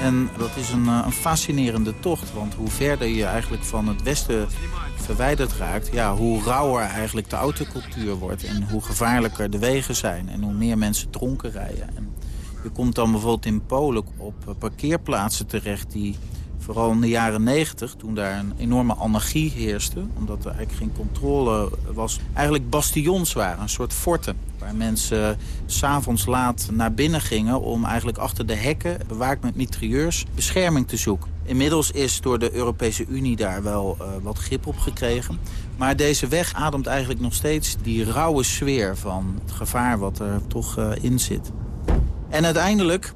En dat is een, een, fascinerende tocht. Want hoe verder je eigenlijk van het westen verwijderd raakt... Ja, hoe rauwer eigenlijk de autocultuur wordt. En hoe gevaarlijker de wegen zijn. En hoe meer mensen dronken rijden. En je komt dan bijvoorbeeld in Polen op parkeerplaatsen terecht... die vooral in de jaren negentig, toen daar een enorme anarchie heerste... omdat er eigenlijk geen controle was, eigenlijk bastions waren, een soort forten... waar mensen s'avonds laat naar binnen gingen om eigenlijk achter de hekken... bewaakt met mitrailleurs, bescherming te zoeken. Inmiddels is door de Europese Unie daar wel uh, wat grip op gekregen. Maar deze weg ademt eigenlijk nog steeds die rauwe sfeer van het gevaar wat er toch uh, in zit. En uiteindelijk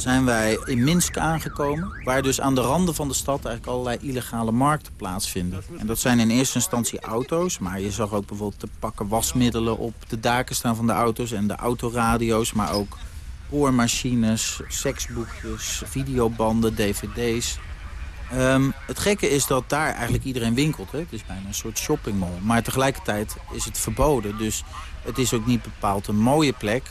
zijn wij in Minsk aangekomen... waar dus aan de randen van de stad eigenlijk allerlei illegale markten plaatsvinden. En dat zijn in eerste instantie auto's, maar je zag ook bijvoorbeeld te pakken wasmiddelen op de daken staan van de auto's... en de autoradio's, maar ook boormachines, seksboekjes, videobanden, dvd's. Um, het gekke is dat daar eigenlijk iedereen winkelt. Hè? Het is bijna een soort shoppingmall. Maar tegelijkertijd is het verboden. Dus het is ook niet bepaald een mooie plek.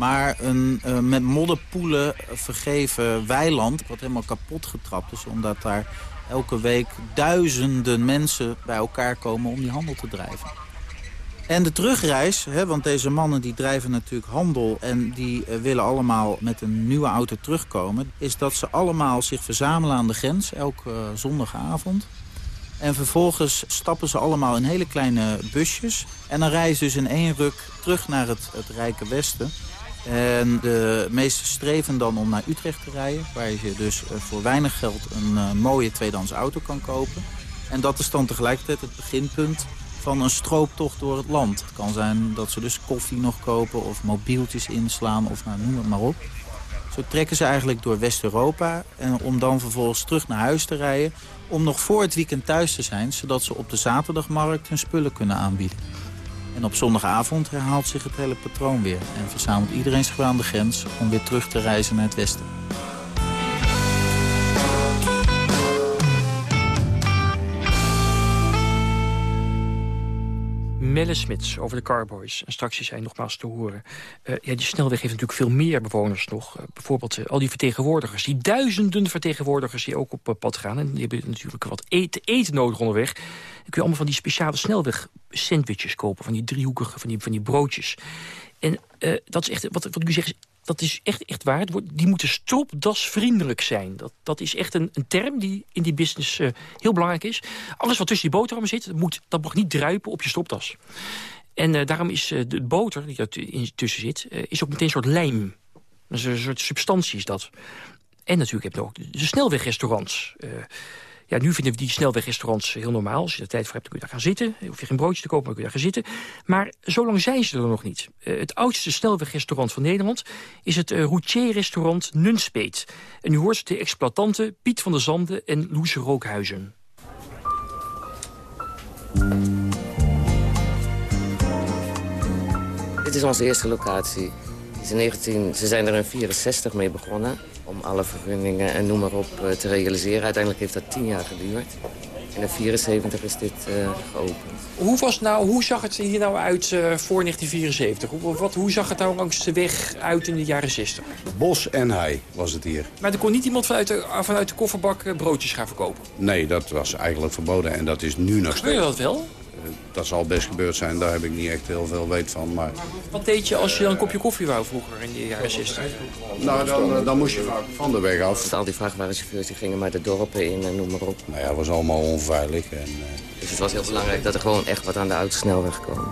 Maar een uh, met modderpoelen vergeven weiland... wat helemaal kapot getrapt is. Omdat daar elke week duizenden mensen bij elkaar komen om die handel te drijven. En de terugreis, hè, want deze mannen die drijven natuurlijk handel... en die uh, willen allemaal met een nieuwe auto terugkomen... is dat ze allemaal zich verzamelen aan de grens, elke zondagavond. En vervolgens stappen ze allemaal in hele kleine busjes. En dan rijden ze dus in één ruk terug naar het, het rijke westen. En de meesten streven dan om naar Utrecht te rijden... waar je dus uh, voor weinig geld een uh, mooie tweedehands auto kan kopen. En dat is dan tegelijkertijd het beginpunt van een strooptocht door het land. Het kan zijn dat ze dus koffie nog kopen of mobieltjes inslaan of nou, noem het maar op. Zo trekken ze eigenlijk door West-Europa en om dan vervolgens terug naar huis te rijden... om nog voor het weekend thuis te zijn, zodat ze op de zaterdagmarkt hun spullen kunnen aanbieden. En op zondagavond herhaalt zich het hele patroon weer... en verzamelt iedereen zich weer aan de grens om weer terug te reizen naar het westen. Melle Smits over de Carboys. En straks is hij nogmaals te horen. Uh, ja, die snelweg heeft natuurlijk veel meer bewoners nog. Uh, bijvoorbeeld uh, al die vertegenwoordigers. Die duizenden vertegenwoordigers die ook op pad gaan. En die hebben natuurlijk wat eten, eten nodig onderweg. Dan kun je allemaal van die speciale snelweg sandwiches kopen. Van die driehoekige, van die, van die broodjes. En dat is echt, wat, wat ik u zeg, dat is echt, echt waar. Die moeten stropdasvriendelijk zijn. Dat, dat is echt een, een term die in die business uh, heel belangrijk is. Alles wat tussen die boterhammen zit, moet, dat mag niet druipen op je stropdas. En uh, daarom is de boter die er tussen zit, is ook meteen een soort lijm. Dat een soort substantie is dat. En natuurlijk heb je ook de snelwegrestaurants. Ja, nu vinden we die snelwegrestaurants heel normaal. Als je er tijd voor hebt, kun je daar gaan zitten. Hoef je geen broodje te kopen, dan kun je daar gaan zitten. Maar zo lang zijn ze er nog niet. Uh, het oudste snelwegrestaurant van Nederland is het uh, Routier-restaurant Nunspeet. En nu hoort de exploitanten Piet van der Zanden en Loes Rookhuizen. Dit is onze eerste locatie. In 19, ze zijn er in 64 mee begonnen om alle vergunningen en noem maar op te realiseren. Uiteindelijk heeft dat tien jaar geduurd. In En in 74 is dit eh, geopend. Hoe, was nou, hoe zag het hier nou uit eh, voor 1974? Hoe, wat, hoe zag het nou langs de weg uit in de jaren 60? Bos en hei was het hier. Maar er kon niet iemand vanuit de, vanuit de kofferbak eh, broodjes gaan verkopen. Nee, dat was eigenlijk verboden en dat is nu nog Gebeurde steeds. dat wel? Eh, Dat zal best gebeurd zijn, daar heb ik niet echt heel veel weet van. Maar Wat deed je als je dan een kopje koffie wou vroeger in de jaren 60? nou, dan, eh, dan moest je vaak van de weg af. Al die vrachtwagenchauffeurs die gingen maar de dorpen in en noem maar op. Nou ja, het was allemaal onveilig. En, eh, Dus het was heel belangrijk dat er gewoon echt wat aan de autosnelweg kwam.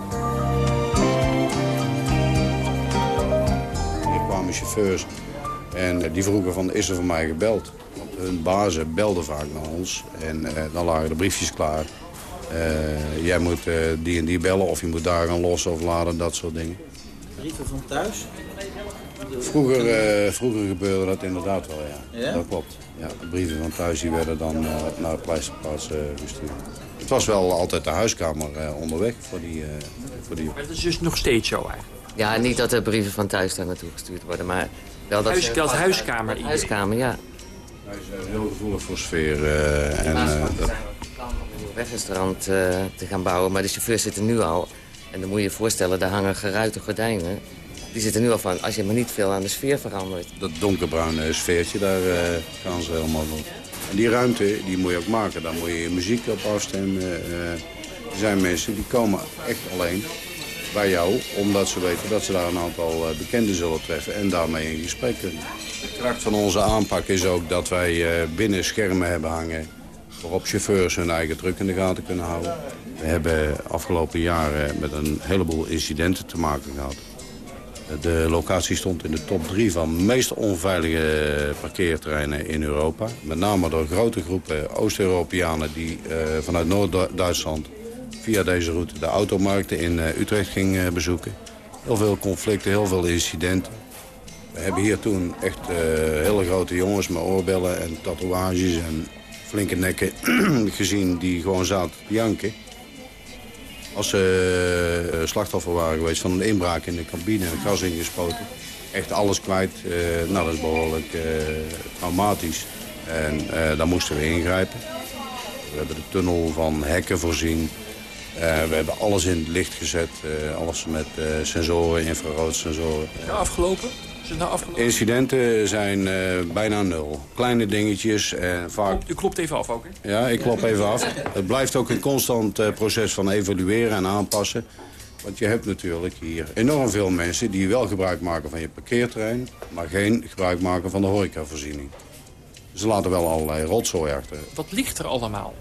Hier kwamen chauffeurs en die vroegen van, is er voor mij gebeld? Want hun bazen belden vaak naar ons en eh, dan lagen de briefjes klaar. Eh, jij moet eh, die en die bellen of je moet daar gaan lossen of laden, dat soort dingen. Brieven van thuis? Vroeger, eh, vroeger gebeurde dat inderdaad wel, ja. Ja? Dat klopt. Ja, de brieven van thuis die werden dan eh, naar de pleisterplaats eh, gestuurd. Het was wel altijd de huiskamer eh, onderweg voor die, eh, voor die... Maar dat is dus nog steeds zo eigenlijk. Ja, niet dat er brieven van thuis daar naartoe gestuurd worden, maar wel dat... Huis, dat huiskamer. Huiskamer, ja. Hij is heel gevoelig voor sfeer. eh, en, eh, dat- een wegrestaurant eh, te gaan bouwen. Maar de chauffeurs zitten nu al. En dan moet je je voorstellen, daar hangen geruite gordijnen. Die zitten nu al van, als je maar niet veel aan de sfeer verandert. dat donkerbruine sfeertje, daar eh, gaan ze helemaal voor. En die ruimte, die moet je ook maken. Daar moet je je muziek op afstemmen. eh. er zijn mensen die komen echt alleen bij jou... omdat ze weten dat ze daar een aantal bekenden zullen treffen... en daarmee in gesprek kunnen. De kracht van onze aanpak is ook dat wij binnen schermen hebben hangen... waarop chauffeurs hun eigen druk in de gaten kunnen houden. We hebben afgelopen jaren met een heleboel incidenten te maken gehad. De locatie stond in de top drie van de meest onveilige parkeerterreinen in Europa. Met name door grote groepen Oost-Europeanen die eh, vanuit Noord-Duitsland via deze route de automarkten in eh, Utrecht gingen bezoeken. Heel veel conflicten, heel veel incidenten. We hebben hier toen echt eh, hele grote jongens met oorbellen en tatoeages en flinke nekken gezien die gewoon zaten te janken. Als ze eh, slachtoffer waren geweest van een inbraak in de cabine en gas ingespoten. Echt alles kwijt. eh, nou, dat is behoorlijk eh, traumatisch. En daar moesten we ingrijpen. We hebben de tunnel van hekken voorzien. We hebben alles in het licht gezet. alles met sensoren, infraroodsensoren. Nou afgelopen? Is het nou afgelopen? Incidenten zijn eh, bijna nul. Kleine dingetjes en vaak... U klopt even af ook, hè? Ja, ik klop even af. Het blijft ook een constant eh, proces van evalueren en aanpassen. Want je hebt natuurlijk hier enorm veel mensen die wel gebruik maken van je parkeerterrein... maar geen gebruik maken van de horecavoorziening. Ze laten wel allerlei rotzooi achter. Wat ligt er allemaal?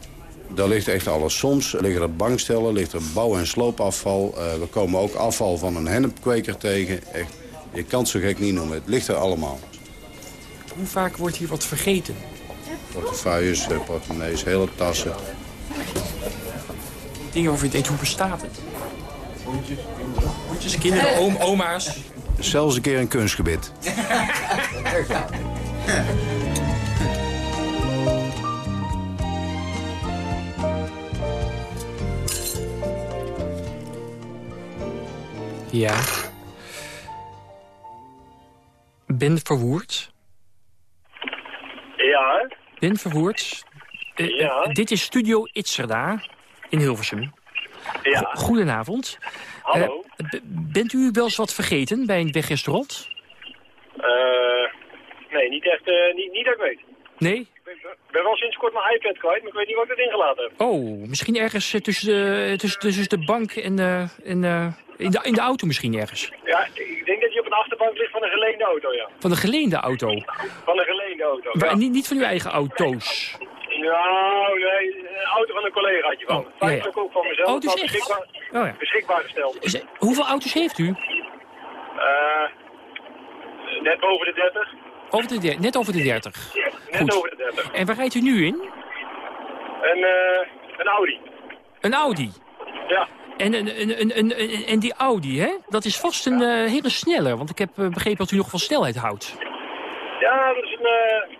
Daar ligt echt alles. Soms liggen er bankstellen, ligt er bouw- en sloopafval. Eh, we komen ook afval van een hennepkweker tegen. Echt, je kan het zo gek niet noemen. Het ligt er allemaal. Hoe vaak wordt hier wat vergeten? Portefeuilles, eh, portemonnees, hele tassen. Dingen waarvan je denkt, hoe bestaat het? Hondjes, kinderen, oom, oma's. Zelfs een keer een kunstgebit. Ja. Ben Verwoerd. Ja, Ben Verwoerd. Eh, Ja. eh, dit is Studio Itzerda in Hilversum. Ja. Go- Goedenavond. Hallo. Eh, bent u wel eens wat vergeten bij een wegrestaurant? Nee, niet echt, niet, niet dat ik weet. Nee? Ik ben, wel sinds kort mijn iPad kwijt, maar ik weet niet waar ik dat ingelaten heb. Oh, misschien ergens tussen, de, tussen, tussen de bank en, eh, en in, de, in de auto misschien ergens. Ja, ik denk dat een achterbank ligt van een geleende auto, ja. Van de geleende auto. Van een geleende auto, ja. niet, niet van uw eigen auto's. Nou, nee, een auto van een collegaatje van. Oh, ja, ja. Ook van mezelf, Oh, dus beschikbaar, Oh ja. beschikbaar gesteld. Is- hoeveel auto's heeft u? Eh, net boven de 30. Over de der- net over de 30. Net Goed. over de 30. En waar rijdt u nu in? Een, eh, een Audi. Een Audi. Ja. En, een, een- en die Audi, hè? dat is vast een eh, hele snelle. Want ik heb eh, begrepen dat u nog van snelheid houdt. Ja, dat is een, eh,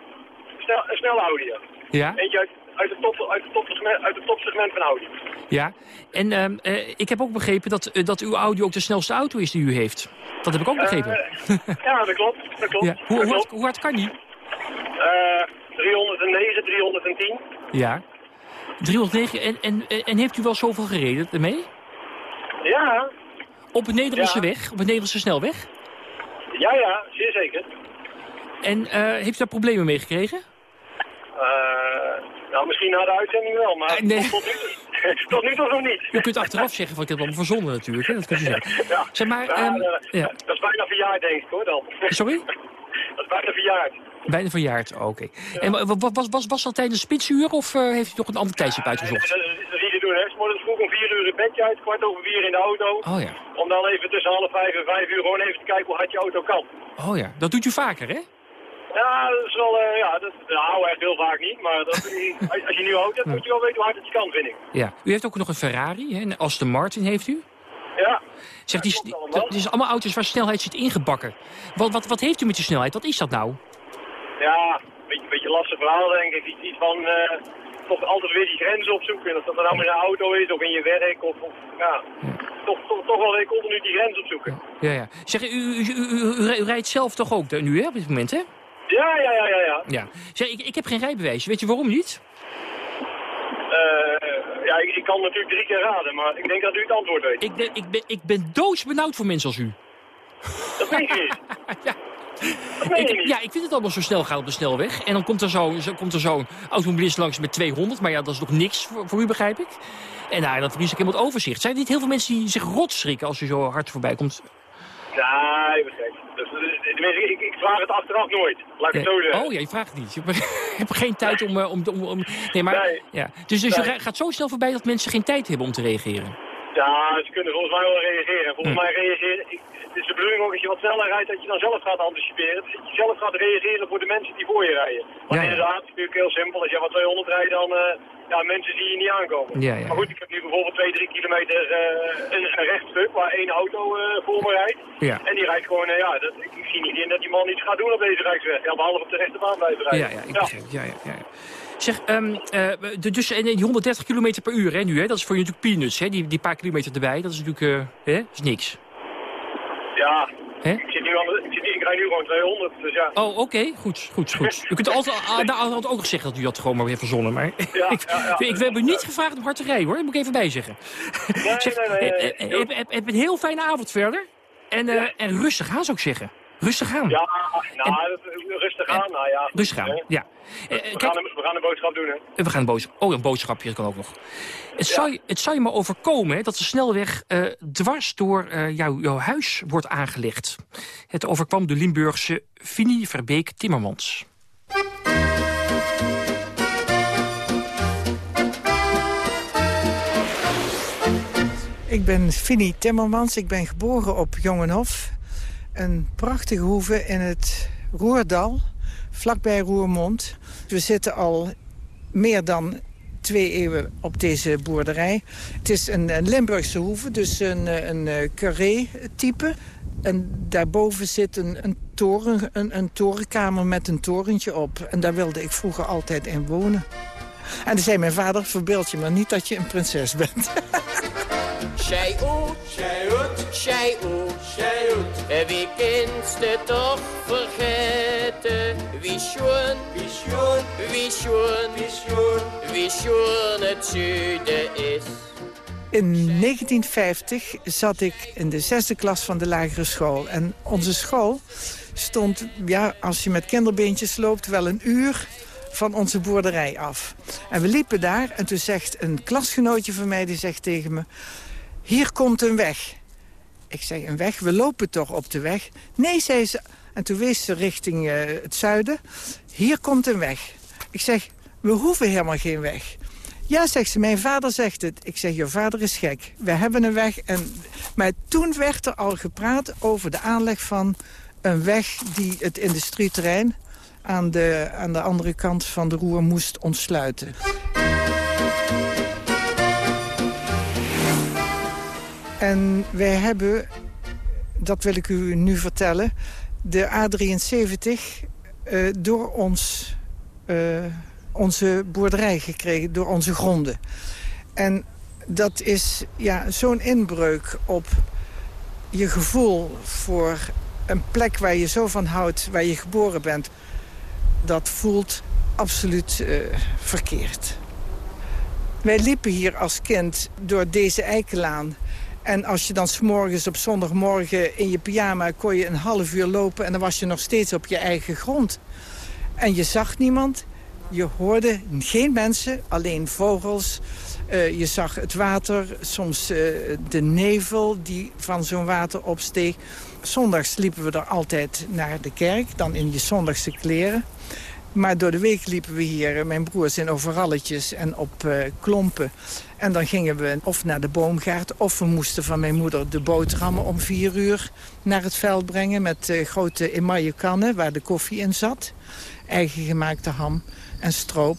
snel, een snelle Audi, ja. Ja? Eentje uit, uit, het top, uit, het topsegment, uit het topsegment van Audi. Ja. En ehm, eh, ik heb ook begrepen dat, dat uw Audi ook de snelste auto is die u heeft. Dat heb ik ook begrepen. Ja, dat klopt. Dat klopt. ja. Hoe, dat hoe, hard, klopt. hoe hard kan die? Eh, 309, 310. Ja. 309. En, en, en heeft u wel zoveel gereden ermee? Ja, Op een Nederlandse Ja. weg? Op een Nederlandse snelweg? ja, ja, zeer zeker. En eh, heeft u daar problemen mee gekregen? Eh, nou, misschien na de uitzending wel, maar Eh, nee. tot, nu tot nu toe nog niet. U kunt achteraf zeggen van ik heb het allemaal verzonnen natuurlijk. Hè? Dat kunt u zeggen. Ja. Zeg maar, Ja, ehm, eh, ja. Dat is bijna verjaard, denk ik, hoor, dan. Sorry? Dat is bijna verjaard. Bijna verjaard, oké. En wa- wa- was, was, was dat tijdens spitsuur of heeft u nog een ander tijdstip uitgezocht? Dat is dat is niet te doen, hè. Vroeg om vier uur het bedje uit, kwart over vier in de auto. Oh ja. Om dan even tussen half vijf en vijf uur gewoon even te kijken hoe hard je auto kan. Oh ja, dat doet u vaker, hè? Ja, dat is wel, eh, ja, dat, nou echt heel vaak niet, maar dat, als, als je een nieuwe auto hebt, moet je wel weten hoe hard het je kan, vind ik. Ja. U heeft ook nog een Ferrari, hè? een Aston Martin heeft u. Ja. Zeg, die, die, dat is allemaal auto's waar snelheid zit ingebakken. Wat, wat, wat heeft u met die snelheid? Wat is dat nou? Ja, een beetje, een beetje lastig verhaal, denk ik. Iets, iets van, eh, toch altijd weer die grenzen opzoeken. Of dat er nou met een auto is, of in je werk, of, of ja, toch, toch, toch wel weer continu die grens opzoeken. Ja, ja. Zeg, u, u, u, u- u rijdt zelf toch ook nu, hè, op dit moment, hè? Ja, ja, ja, ja, ja. Ja. Zeg, ik, ik heb geen rijbewijs. Weet je waarom niet? Eh, ja, ik, ik kan natuurlijk drie keer raden, maar ik denk dat u het antwoord weet. Ik ben, ik ben, ik ben doodsbenauwd voor mensen als u. Dat weet je niet. Dat Ik, ja, ik vind het allemaal zo snel gaan op de snelweg. En dan komt er zo'n zo, komt er zo'n automobilist langs met 200. Maar ja, dat is nog niks voor, voor u, begrijp ik. En nou, dan verlies ik helemaal het overzicht. Zijn er niet heel veel mensen die zich rot schrikken als u zo hard voorbij komt? Nee, begrijp. Dus, eh, tenminste, ik, ik vraag het achteraf nooit. Laat ik het zo zeggen. Oh ja, je vraagt het niet. Je hebt geen tijd om... eh, om, om, om nee, maar... Nee. Ja. Dus, dus Nee. je gaat zo snel voorbij dat mensen geen tijd hebben om te reageren. Ja, ze kunnen volgens mij wel reageren. Volgens Hm. mij reageren... Ik, als je wat sneller rijdt, dat je dan zelf gaat anticiperen. Dus dat je zelf gaat reageren voor de mensen die voor je rijden. Want Ja, ja. inderdaad, het is natuurlijk heel simpel. Als je wat 200 rijdt, dan... eh, ja, mensen zie je niet aankomen. Ja. Maar goed, ik heb nu bijvoorbeeld 2, 3 kilometer eh, een, een rechtstuk waar één auto eh, voor me rijdt. En die rijdt gewoon, ja, dat, ik, zie niet in dat die man iets gaat doen op deze rijksweg. Ja, behalve op de rechterbaan blijven rijden. Ja, ja, ik begrijp. Ja, ja. Zeg, ehm, eh, de, dus die 130 kilometer per uur hè, nu, hè, dat is voor je natuurlijk peanuts. Hè, die, die paar kilometer erbij, dat is natuurlijk hè, is niks. Ja, Hè? ik, zit nu ik, zit, ik rijd nu gewoon 200, dus ja. Oh, oké. Goed, goed, goed. U kunt altijd, ah, nou, had ook gezegd dat u dat gewoon maar weer verzonnen. Maar Ja, ik, ja, ja. ik, we hebben u niet gevraagd om hard te rijden, hoor. Dat moet ik even bijzeggen. zeg, nee, nee, heb, nee. heb, heb, heb een heel fijne avond verder. En, eh, en rustig aan, zou ik zeggen. Rustig aan. Ja, nou, rustig aan, nou ja. Rustig aan, ja. Eh, eh, We kijk, gaan, een, we gaan een boodschap doen, hè. We gaan een boodschap. Oh, een boodschapje, kan ook nog. Het, zou, je- het zou je maar overkomen hè, dat de snelweg eh, dwars door eh, jouw, jouw huis wordt aangelegd. Het overkwam de Limburgse Fini Verbeek Timmermans. Ik ben Finny Timmermans. Ik ben geboren op Jongenhof. Een prachtige hoeve in het Roerdal, vlakbij Roermond. We zitten al meer dan twee eeuwen op deze boerderij. Het is een, een Limburgse hoeve, dus een, een eh, carré-type. En daarboven zit een, een, toren, een, een torenkamer met een torentje op. En daar wilde ik vroeger altijd in wonen. En toen zei mijn vader, verbeeld je maar niet dat je een prinses bent. Zij oet, zij oet, zij oet, zij oet. Wie kent het toch vergeten? Wie schoon, wie schoon, wie schoon, wie schoon, wie schoon het zuiden is. In 1950 zat ik in de zesde klas van de lagere school. En onze school stond, ja, als je met kinderbeentjes loopt, wel een uur van onze boerderij af. En we liepen daar en toen zegt een klasgenootje van mij, die zegt tegen me... Hier komt een weg. Ik zeg, een weg? We lopen toch op de weg? Nee, zei ze. En toen wees ze richting eh, het zuiden. Hier komt een weg. Ik zeg, we hoeven helemaal geen weg. Ja, zegt ze, mijn vader zegt het. Ik zeg, je vader is gek. We hebben een weg. En... Maar toen werd er al gepraat over de aanleg van een weg... die het industrieterrein aan de, aan de andere kant van de roer moest ontsluiten. En wij hebben, dat wil ik u nu vertellen... de A73 eh, door ons, eh, onze boerderij gekregen, door onze gronden. En dat is ja, zo'n inbreuk op je gevoel voor een plek waar je zo van houdt, waar je geboren bent. Dat voelt absoluut eh, verkeerd. Wij liepen hier als kind door deze eikenlaan. En als je dan s'morgens op zondagmorgen in je pyjama... kon je een half uur lopen en dan was je nog steeds op je eigen grond. En je zag niemand, je hoorde geen mensen, alleen vogels. Uh, je zag het water, soms uh, de nevel die van zo'n water opsteeg. Zondags liepen we er altijd naar de kerk, dan in je zondagse kleren. Maar door de week liepen we hier, mijn broers in overalletjes en op klompen. En dan gingen we of naar de boomgaard... of we moesten van mijn moeder de boterhammen om vier uur naar het veld brengen... met grote emaille kannen waar de koffie in zat. Eigen gemaakte ham en stroop.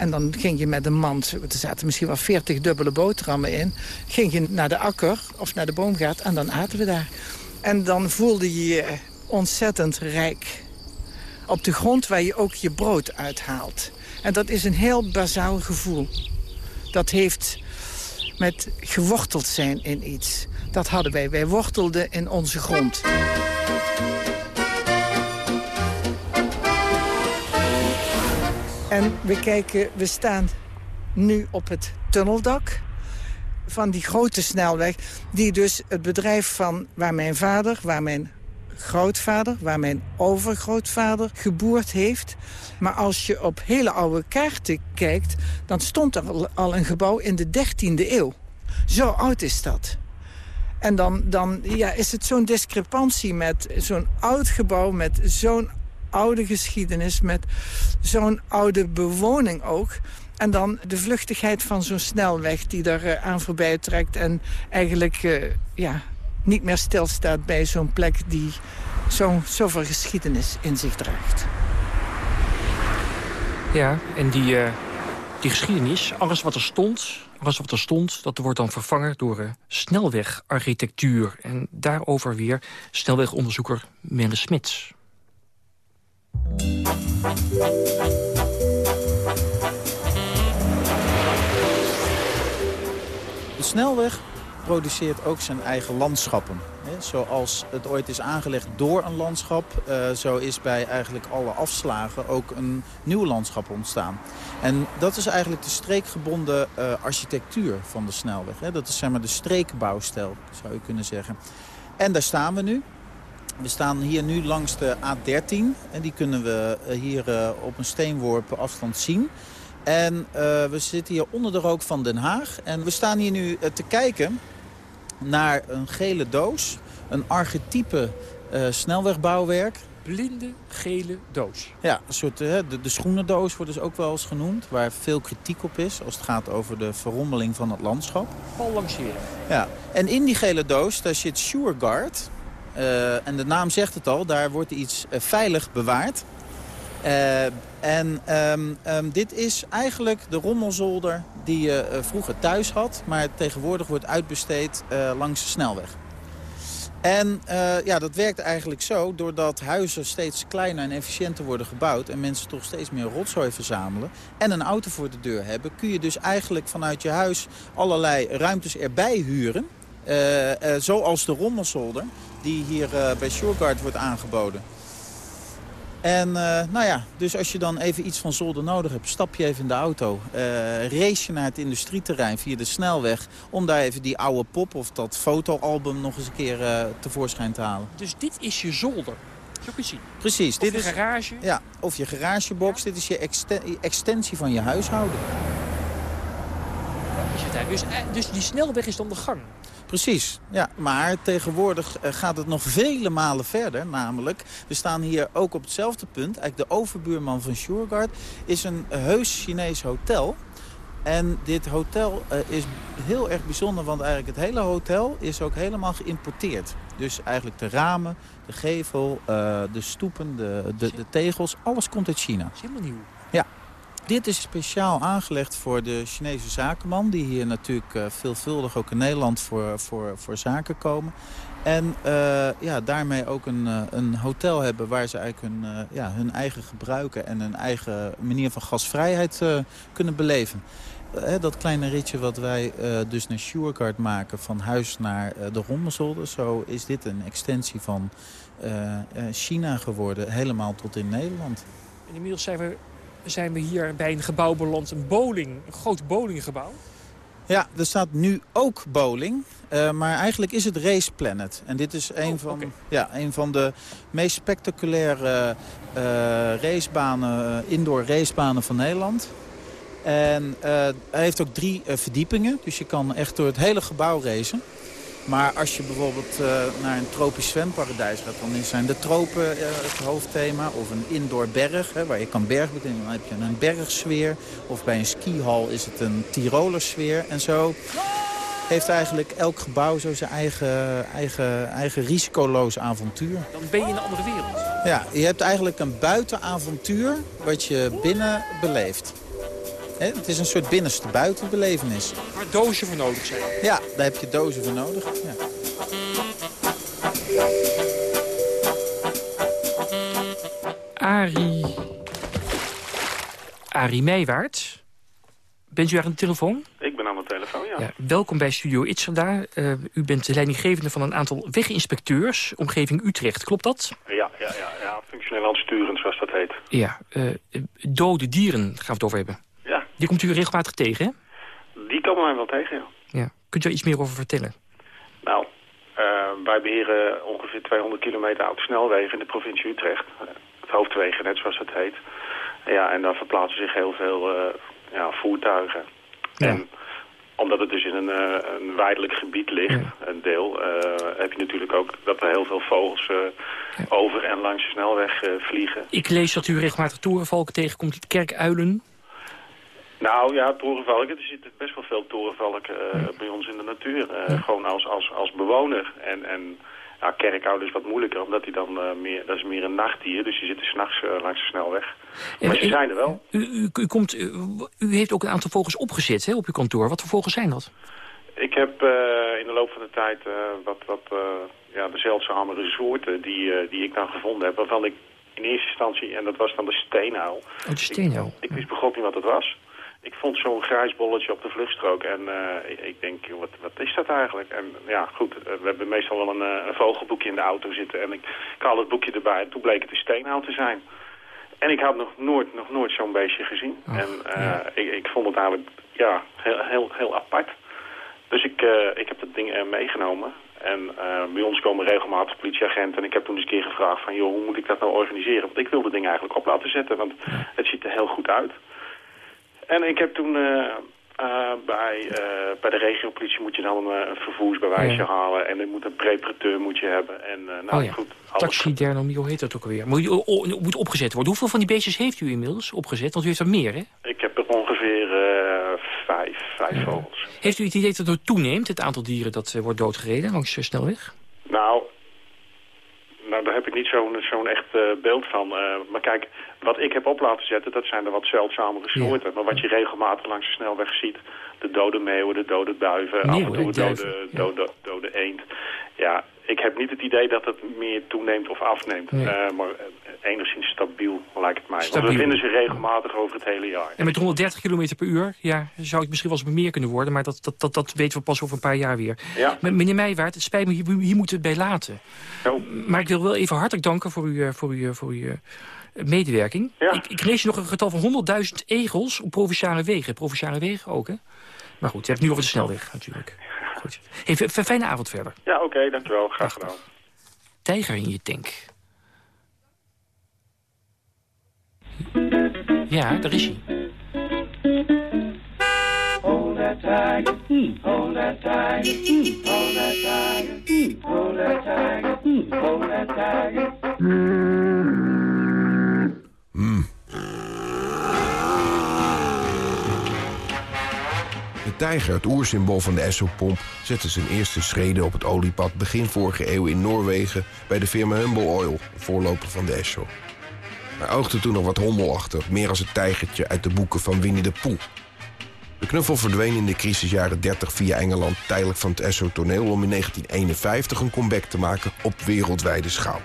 En dan ging je met een mand, er zaten misschien wel veertig dubbele boterhammen in... ging je naar de akker of naar de boomgaard en dan aten we daar. En dan voelde je je ontzettend rijk op de grond waar je ook je brood uithaalt. En dat is een heel bazaal gevoel. Dat heeft met geworteld zijn in iets. Dat hadden wij. Wij wortelden in onze grond. En we kijken, we staan nu op het tunneldak van die grote snelweg... die dus het bedrijf van waar mijn vader, waar mijn grootvader, waar mijn overgrootvader geboerd heeft. Maar als je op hele oude kaarten kijkt, dan stond er al een gebouw in de 13e eeuw. Zo oud is dat. En dan, dan ja, is het zo'n discrepantie met zo'n oud gebouw... met zo'n oude geschiedenis, met zo'n oude bewoning ook... En dan de vluchtigheid van zo'n snelweg die er uh, aan voorbij trekt... en eigenlijk uh, ja, niet meer stilstaat bij zo'n plek die zo'n zoveel geschiedenis in zich draagt. Ja, en die, uh, die geschiedenis, alles wat er stond, alles wat er stond, dat wordt dan vervangen door snelwegarchitectuur. En daarover weer snelwegonderzoeker Melle Smits. De snelweg produceert ook zijn eigen landschappen. Zoals het ooit is aangelegd door een landschap... Uh, zo is bij eigenlijk alle afslagen ook een nieuw landschap ontstaan. En dat is eigenlijk de streekgebonden uh, architectuur van de snelweg. Dat is zeg maar de streekbouwstijl, zou je kunnen zeggen. En daar staan we nu. We staan hier nu langs de A13. En die kunnen we hier uh, op een steenworp afstand zien. En uh, we zitten hier onder de rook van Den Haag. En we staan hier nu te kijken naar een gele doos. Een archetype uh, snelwegbouwwerk. Blinde gele doos. Ja, een soort, de, de schoenendoos wordt dus ook wel eens genoemd. Waar veel kritiek op is als het gaat over de verrommeling van het landschap. Al lanceren. Ja, en in die gele doos daar zit SureGuard. En de naam zegt het al, daar wordt iets veilig bewaard. Uh, en um, um, dit is eigenlijk de rommelzolder die je vroeger thuis had... maar tegenwoordig wordt uitbesteed langs de snelweg. En ja, dat werkt eigenlijk zo, doordat huizen steeds kleiner en efficiënter worden gebouwd... en mensen toch steeds meer rotzooi verzamelen en een auto voor de deur hebben... kun je dus eigenlijk vanuit je huis allerlei ruimtes erbij huren... zoals de rommelzolder die hier bij Shoreguard wordt aangeboden. En uh, nou ja, dus als je dan even iets van zolder nodig hebt, stap je even in de auto. Uh, race je naar het industrieterrein via de snelweg... om daar even die oude pop of dat fotoalbum nog eens een keer uh, tevoorschijn te halen. Dus dit is je zolder? Zo kun je zien. Precies. Of dit je is, garage? Ja, of je garagebox. Dit is je extensie van je huishouden. Dus, dus die snelweg is dan de gang? Precies, ja. Maar tegenwoordig gaat het nog vele malen verder. Namelijk, we staan hier ook op hetzelfde punt. Eigenlijk de overbuurman van Shoreguard is een heus Chinees hotel. En dit hotel uh, is heel erg bijzonder, want eigenlijk het hele hotel is ook helemaal geïmporteerd. Dus eigenlijk de ramen, de gevel, uh, de stoepen, de, de, de tegels, alles komt uit China. Dat is helemaal nieuw. Ja. Dit is speciaal aangelegd voor de Chinese zakenman... die hier natuurlijk uh, veelvuldig ook in Nederland voor, voor, voor zaken komen. En uh, ja, daarmee ook een, uh, een hotel hebben waar ze eigenlijk hun, ja, hun eigen gebruiken... en hun eigen manier van gasvrijheid kunnen beleven. dat kleine ritje wat wij dus naar Shurecard maken van huis naar de Rommelzolder... zo is dit een extensie van China geworden, helemaal tot in Nederland. Inmiddels zijn we zijn we hier bij een gebouw beland, een bowling, een groot bowlinggebouw. Ja, er staat nu ook bowling. Uh, maar eigenlijk is het Race Planet. En dit is een, Oh, van, ja, een van de meest spectaculaire eh, racebanen, eh, indoor racebanen van Nederland. En eh, hij heeft ook drie eh, verdiepingen. Dus je kan echt door het hele gebouw racen. Maar als je bijvoorbeeld eh, naar een tropisch zwemparadijs gaat... dan zijn de tropen eh, het hoofdthema. Of een indoor berg, hè, waar je kan bergbeklimmen. Dan heb je een bergsfeer. Of bij een skihal is het een Tirolersfeer. En zo heeft eigenlijk elk gebouw zo zijn eigen, eigen, eigen risicoloos avontuur. Dan ben je in een andere wereld. Ja, je hebt eigenlijk een buitenavontuur wat je binnen beleeft. Het is een soort binnenste buitenbelevenis. Waar dozen voor nodig zijn. Ja, daar heb je dozen voor nodig. Ja. Arie... Arie Meijwaard. Bent u aan de telefoon? Ik ben aan de telefoon, ja. Ja, welkom bij Studio Itzerda. Uh, u bent de leidinggevende van een aantal weginspecteurs, omgeving Utrecht. Klopt dat? Ja, ja, ja, ja. functioneel aansturend, zoals dat heet. Ja, uh, dode dieren gaan we het over hebben. Die komt u regelmatig tegen, hè? Die komen wij wel tegen, ja. ja. Kunt u daar iets meer over vertellen? Nou, uh, wij beheren ongeveer 200 kilometer autosnelwegen in de provincie Utrecht. het hoofdwegen, net zoals het heet. Ja, en daar verplaatsen zich heel veel uh, ja, voertuigen. Ja. En omdat het dus in een, uh, een weidelijk gebied ligt, ja. een deel, heb je natuurlijk ook dat er heel veel vogels over en langs de snelweg vliegen. Ik lees dat u regelmatig torenvalken tegenkomt, kerkuilen. Nou ja, torenvalken, er zitten best wel veel torenvalken bij ons in de natuur. Gewoon als, als, als bewoner. En, en ja, kerkuilen is wat moeilijker, omdat die dan meer, dat is meer een nachtdier. Dus die zitten s'nachts langs de snelweg. Maar ze zijn er wel. U, u, u, komt, u, u, heeft ook een aantal vogels opgezet hè, op uw kantoor. Wat voor vogels zijn dat? Ik heb in de loop van de tijd wat, wat ja, de zeldzamere soorten die, die ik dan gevonden heb. Waarvan ik in eerste instantie, en dat was dan de steenuil. Oh, de steenuil. Ik, ik wist begon niet wat het was. Ik vond zo'n grijs bolletje op de vluchtstrook en ik, ik, denk, wat, wat is dat eigenlijk? En ja, goed, we hebben meestal wel een, een vogelboekje in de auto zitten en ik, ik haal het boekje erbij en toen bleek het een steenuil te zijn. En ik had nog nooit, nog nooit zo'n beestje gezien. En uh, ja. ik, ik, vond het eigenlijk ja, heel, heel, heel apart. Dus ik, uh, ik heb dat ding meegenomen. En bij ons komen regelmatig politieagenten. En ik heb toen eens een keer gevraagd van... joh, hoe moet ik dat nou organiseren? Want ik wil het ding eigenlijk op laten zetten. Want het ziet er heel goed uit. En ik heb toen... Uh, bij, uh, bij de regiopolitie moet je dan een, een vervoersbewijsje ja. halen. En er moet een preparateur moet je hebben. En, uh, nou, oh ja. goed, Taxidermie, hoe heet dat ook alweer? Moet, moet opgezet worden. Hoeveel van die beestjes heeft u inmiddels opgezet? Want u heeft er meer, hè? Ik heb er ongeveer vijf, vijf ja. vogels. Heeft u het idee dat het toeneemt, het aantal dieren dat wordt doodgereden langs de snelweg? Nou, nou, daar heb ik niet zo'n zo'n echt uh, beeld van. Uh, maar kijk, wat ik heb op laten zetten, dat zijn de wat zeldzamere soorten. Ja. Maar wat je regelmatig langs de snelweg ziet, de dode meeuwen, de dode duiven, af en toe de dode, dode, dode eend. Ja, ik heb niet het idee dat het meer toeneemt of afneemt. Nee. Uh, maar enigszins stabiel, lijkt het mij. Want Stabiel. we vinden ze regelmatig over het hele jaar. En met 130 km per uur ja, zou het misschien wel eens meer kunnen worden. Maar dat, dat, dat, dat weten we pas over een paar jaar weer. Ja. Meneer Meijwaard, het spijt me, hier, hier moeten we het bij laten. Jo. Maar ik wil wel even hartelijk danken voor uw, voor uw, voor uw eh, medewerking. Ja. Ik, ik lees nog een getal van 100.000 egels op provinciale wegen. Provinciale wegen ook, hè? Maar goed, je hebt het nu over de snelweg natuurlijk. Goed. Hey, f- f- fijne avond verder. Ja, oké, dankjewel. Graag gedaan. Tijger in je tank. Ja, daar is hij. Hold that tiger, hold that tiger, hold that tiger, hold that tiger, hold that tiger. Tijger, het oersymbool van de Esso-pomp, zette zijn eerste schreden op het oliepad begin vorige eeuw in Noorwegen bij de firma Humble Oil, voorloper van de Esso. Hij oogde toen nog wat hommelachtig, meer als het tijgertje uit de boeken van Winnie de Pooh. De knuffel verdween in de crisisjaren 30 via Engeland tijdelijk van het Esso-toneel om in 1951 een comeback te maken op wereldwijde schaal.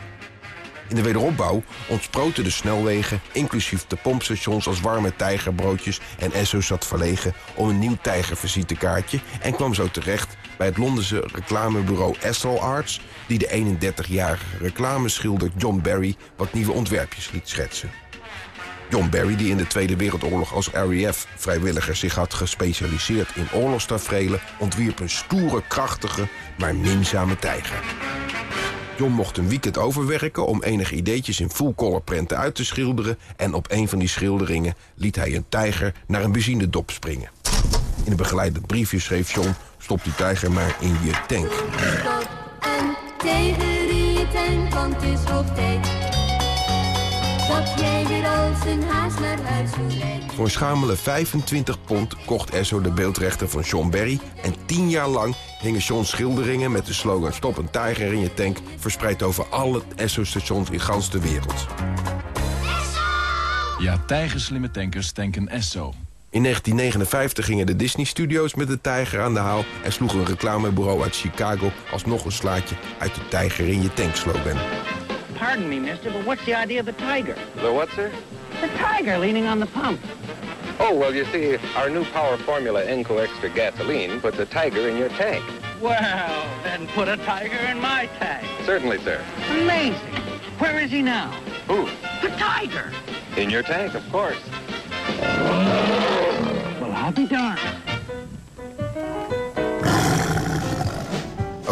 In de wederopbouw ontsproten de snelwegen, inclusief de pompstations als warme tijgerbroodjes en Esso zat verlegen om een nieuw tijgervisitekaartje en kwam zo terecht bij het Londense reclamebureau Essel Arts, die de 31-jarige reclameschilder John Barry wat nieuwe ontwerpjes liet schetsen. John Barry, die in de Tweede Wereldoorlog als RAF-vrijwilliger zich had gespecialiseerd in oorlogstaferelen, ontwierp een stoere, krachtige, maar minzame tijger. John mocht een weekend overwerken om enige ideetjes in full-color prenten uit te schilderen... en op een van die schilderingen liet hij een tijger naar een benzinedop springen. In een begeleidend briefje schreef John... stop die tijger maar in je tank. Dat jij weer als een haas naar huis toe rijdt. Voor een schamele 25 pond kocht Esso de beeldrechten van John Barry... en tien jaar lang hingen John's schilderingen met de slogan... Stop een tijger in je tank... verspreid over alle Esso-stations in gans de wereld. Ja, tijgerslimme tankers tanken Esso. In 1959 gingen de Disney-studio's met de tijger aan de haal... en sloeg een reclamebureau uit Chicago alsnog een slaatje... uit de tijger in je tank slogan. Pardon me, mister, but what's the idea of the tiger? The what, sir? The tiger leaning on the pump. Oh, well, you see, our new power formula Enco Extra Gasoline puts a tiger in your tank. Well, then put a tiger in my tank. Certainly, sir. Amazing. Where is he now? Who? The tiger. In your tank, of course. Well, I'll be darned.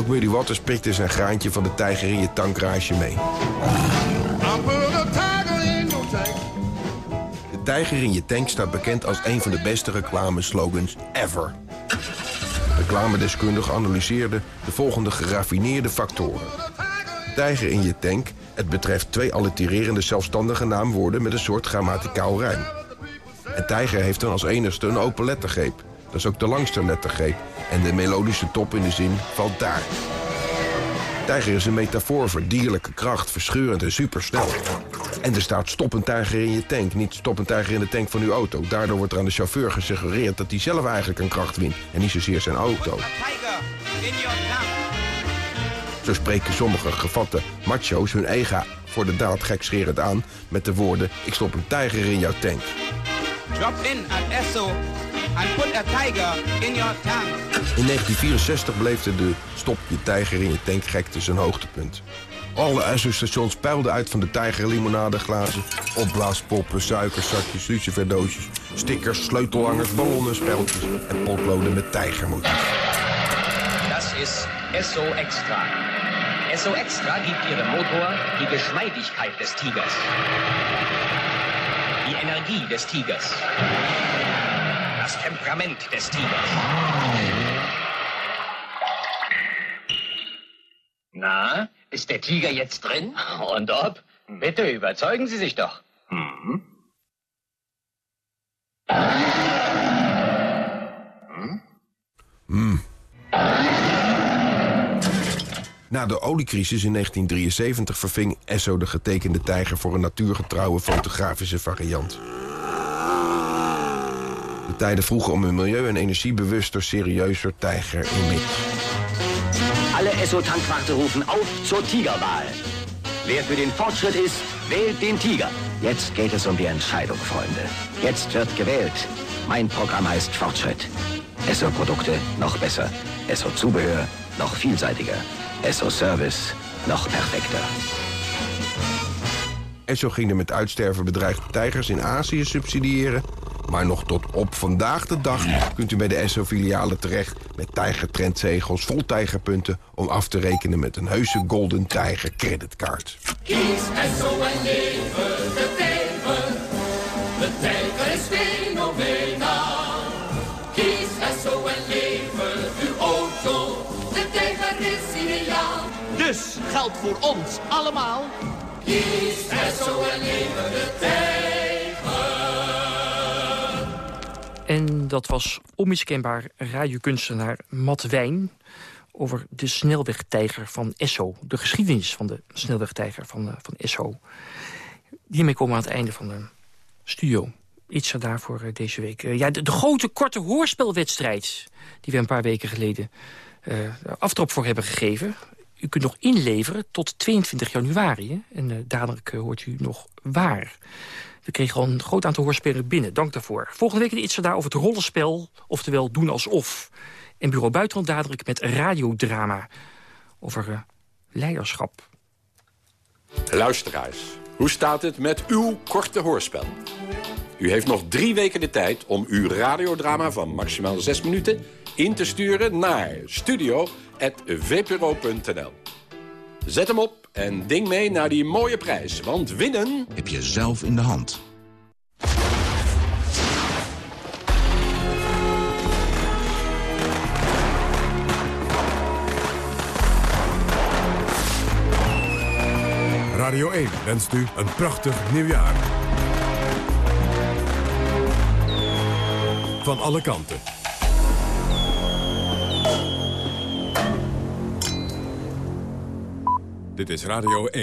Ook Willy Waters pikte zijn graantje van de tijger in je tankrage mee. De tijger in je tank staat bekend als een van de beste reclameslogans ever. Reclamedeskundige analyseerde de volgende geraffineerde factoren. Tijger in je tank, het betreft twee allitererende zelfstandige naamwoorden met een soort grammaticaal rijm. En tijger heeft dan als enigste een open lettergreep. Dat is ook de langste lettergreep. En de melodische top in de zin valt daar. Tijger is een metafoor voor dierlijke kracht, verscheurend en supersnel. En er staat stop een tijger in je tank, niet stop een tijger in de tank van uw auto. Daardoor wordt er aan de chauffeur gesuggereerd dat hij zelf eigenlijk een kracht wint en niet zozeer zijn auto. Zo spreken sommige gevatte macho's hun ega voor de daad gekscherend aan met de woorden ik stop een tijger in jouw tank. Drop in at Esso and put a tiger in your tank. In 1964 beleefde de Stop je tijger in je tank gekte zijn hoogtepunt. Alle Esso-stations peilden uit van de tijgerlimonadeglazen... opblaaspoppen, suikerzakjes, luciferdoosjes... stickers, sleutelhangers, ballonnen, speltjes... en potloden met tijgermotief. Das ist Esso Extra. Esso Extra gibt Ihrem Motor die Geschmeidigkeit des Tigers. Die Energie des Tigers. Das Temperament des Tigers. Na, ist der Tiger jetzt drin? Und ob? Bitte, überzeugen Sie sich doch. Hm? Hmm. Na de oliecrisis in 1973 verving Esso de getekende tijger... voor een natuurgetrouwe fotografische variant. De tijden vroegen om een milieu- en energiebewuster, serieuzer tijger-image. Alle Esso-Tankwachte rufen auf zur Tigerwahl. Wer für den Fortschritt ist, wählt den Tiger. Jetzt geht es um die Entscheidung, Freunde. Jetzt wird gewählt. Mein Programm heißt Fortschritt. Esso-Produkte noch besser. Esso-Zubehör noch vielseitiger. Esso-Service noch perfekter. Esso ging de met uitsterven bedreigde tijgers in Azië subsidiëren. Maar nog tot op vandaag de dag kunt u bij de Esso-filialen terecht... met tijgertrendzegels vol tijgerpunten... om af te rekenen met een heuse Golden Tiger creditcard. Kies Esso en leven de tijger. De tijger is fenomenaal. Kies Esso en leven uw auto. De tijger is ideaal. Dus geldt voor ons allemaal. Kies Esso en leven de tijger. En dat was onmiskenbaar radiokunstenaar Matt Wijn... over de snelwegtijger van Esso. De geschiedenis van de snelwegtijger van, eh, van Esso. Hiermee komen we aan het einde van de studio. Iets daarvoor eh, deze week. Eh, ja, de, grote korte hoorspelwedstrijd... die we een paar weken geleden aftrap voor hebben gegeven. U kunt nog inleveren tot 22 januari. Hè? En dadelijk hoort u nog waar. We kregen al een groot aantal hoorspelen binnen. Dank daarvoor. Volgende week iets daar over het rollenspel. Oftewel doen alsof. En Bureau Buitenland dadelijk met radiodrama. Over eh, leiderschap. Luisteraars, Hoe staat het met uw korte hoorspel? U heeft nog drie weken de tijd om uw radiodrama van maximaal zes minuten... in te sturen naar studio.vpro.nl. Zet hem op en ding mee naar die mooie prijs, want winnen... Heb je zelf in de hand. Radio 1 wenst u een prachtig nieuwjaar. Van alle kanten. Dit is Radio 1.